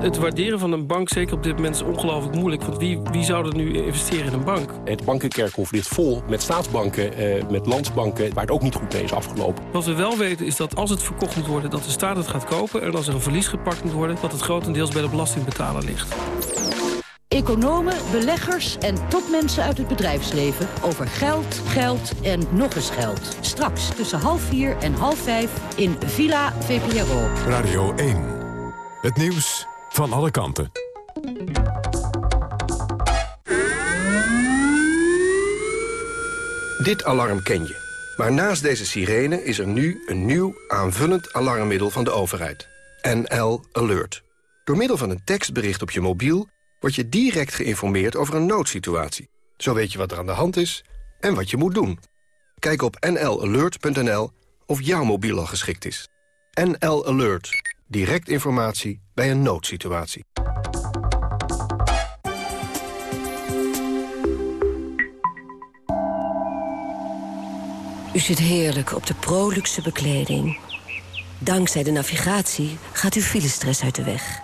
Het waarderen van een bank, zeker op dit moment, is ongelooflijk moeilijk. Want wie, wie zou er nu investeren in een bank? Het bankenkerkhof ligt vol met staatsbanken, eh, met landsbanken... waar het ook niet goed mee is afgelopen. Wat we wel weten is dat als het verkocht moet worden, dat de staat het gaat kopen. En als er een verlies gepakt moet worden, dat het grotendeels bij de belastingbetaler ligt. Economen, beleggers en topmensen uit het bedrijfsleven over geld, geld en nog eens geld. Straks tussen half vier en half vijf in Villa VPRO. Radio 1. Het nieuws van alle kanten. Dit alarm ken je. Maar naast deze sirene is er nu een nieuw aanvullend alarmmiddel van de overheid. NL Alert. Door middel van een tekstbericht op je mobiel... word je direct geïnformeerd over een noodsituatie. Zo weet je wat er aan de hand is en wat je moet doen. Kijk op nlalert.nl of jouw mobiel al geschikt is. NL Alert. Direct informatie bij een noodsituatie. U zit heerlijk op de Proluxe bekleding. Dankzij de navigatie gaat uw filestress uit de weg.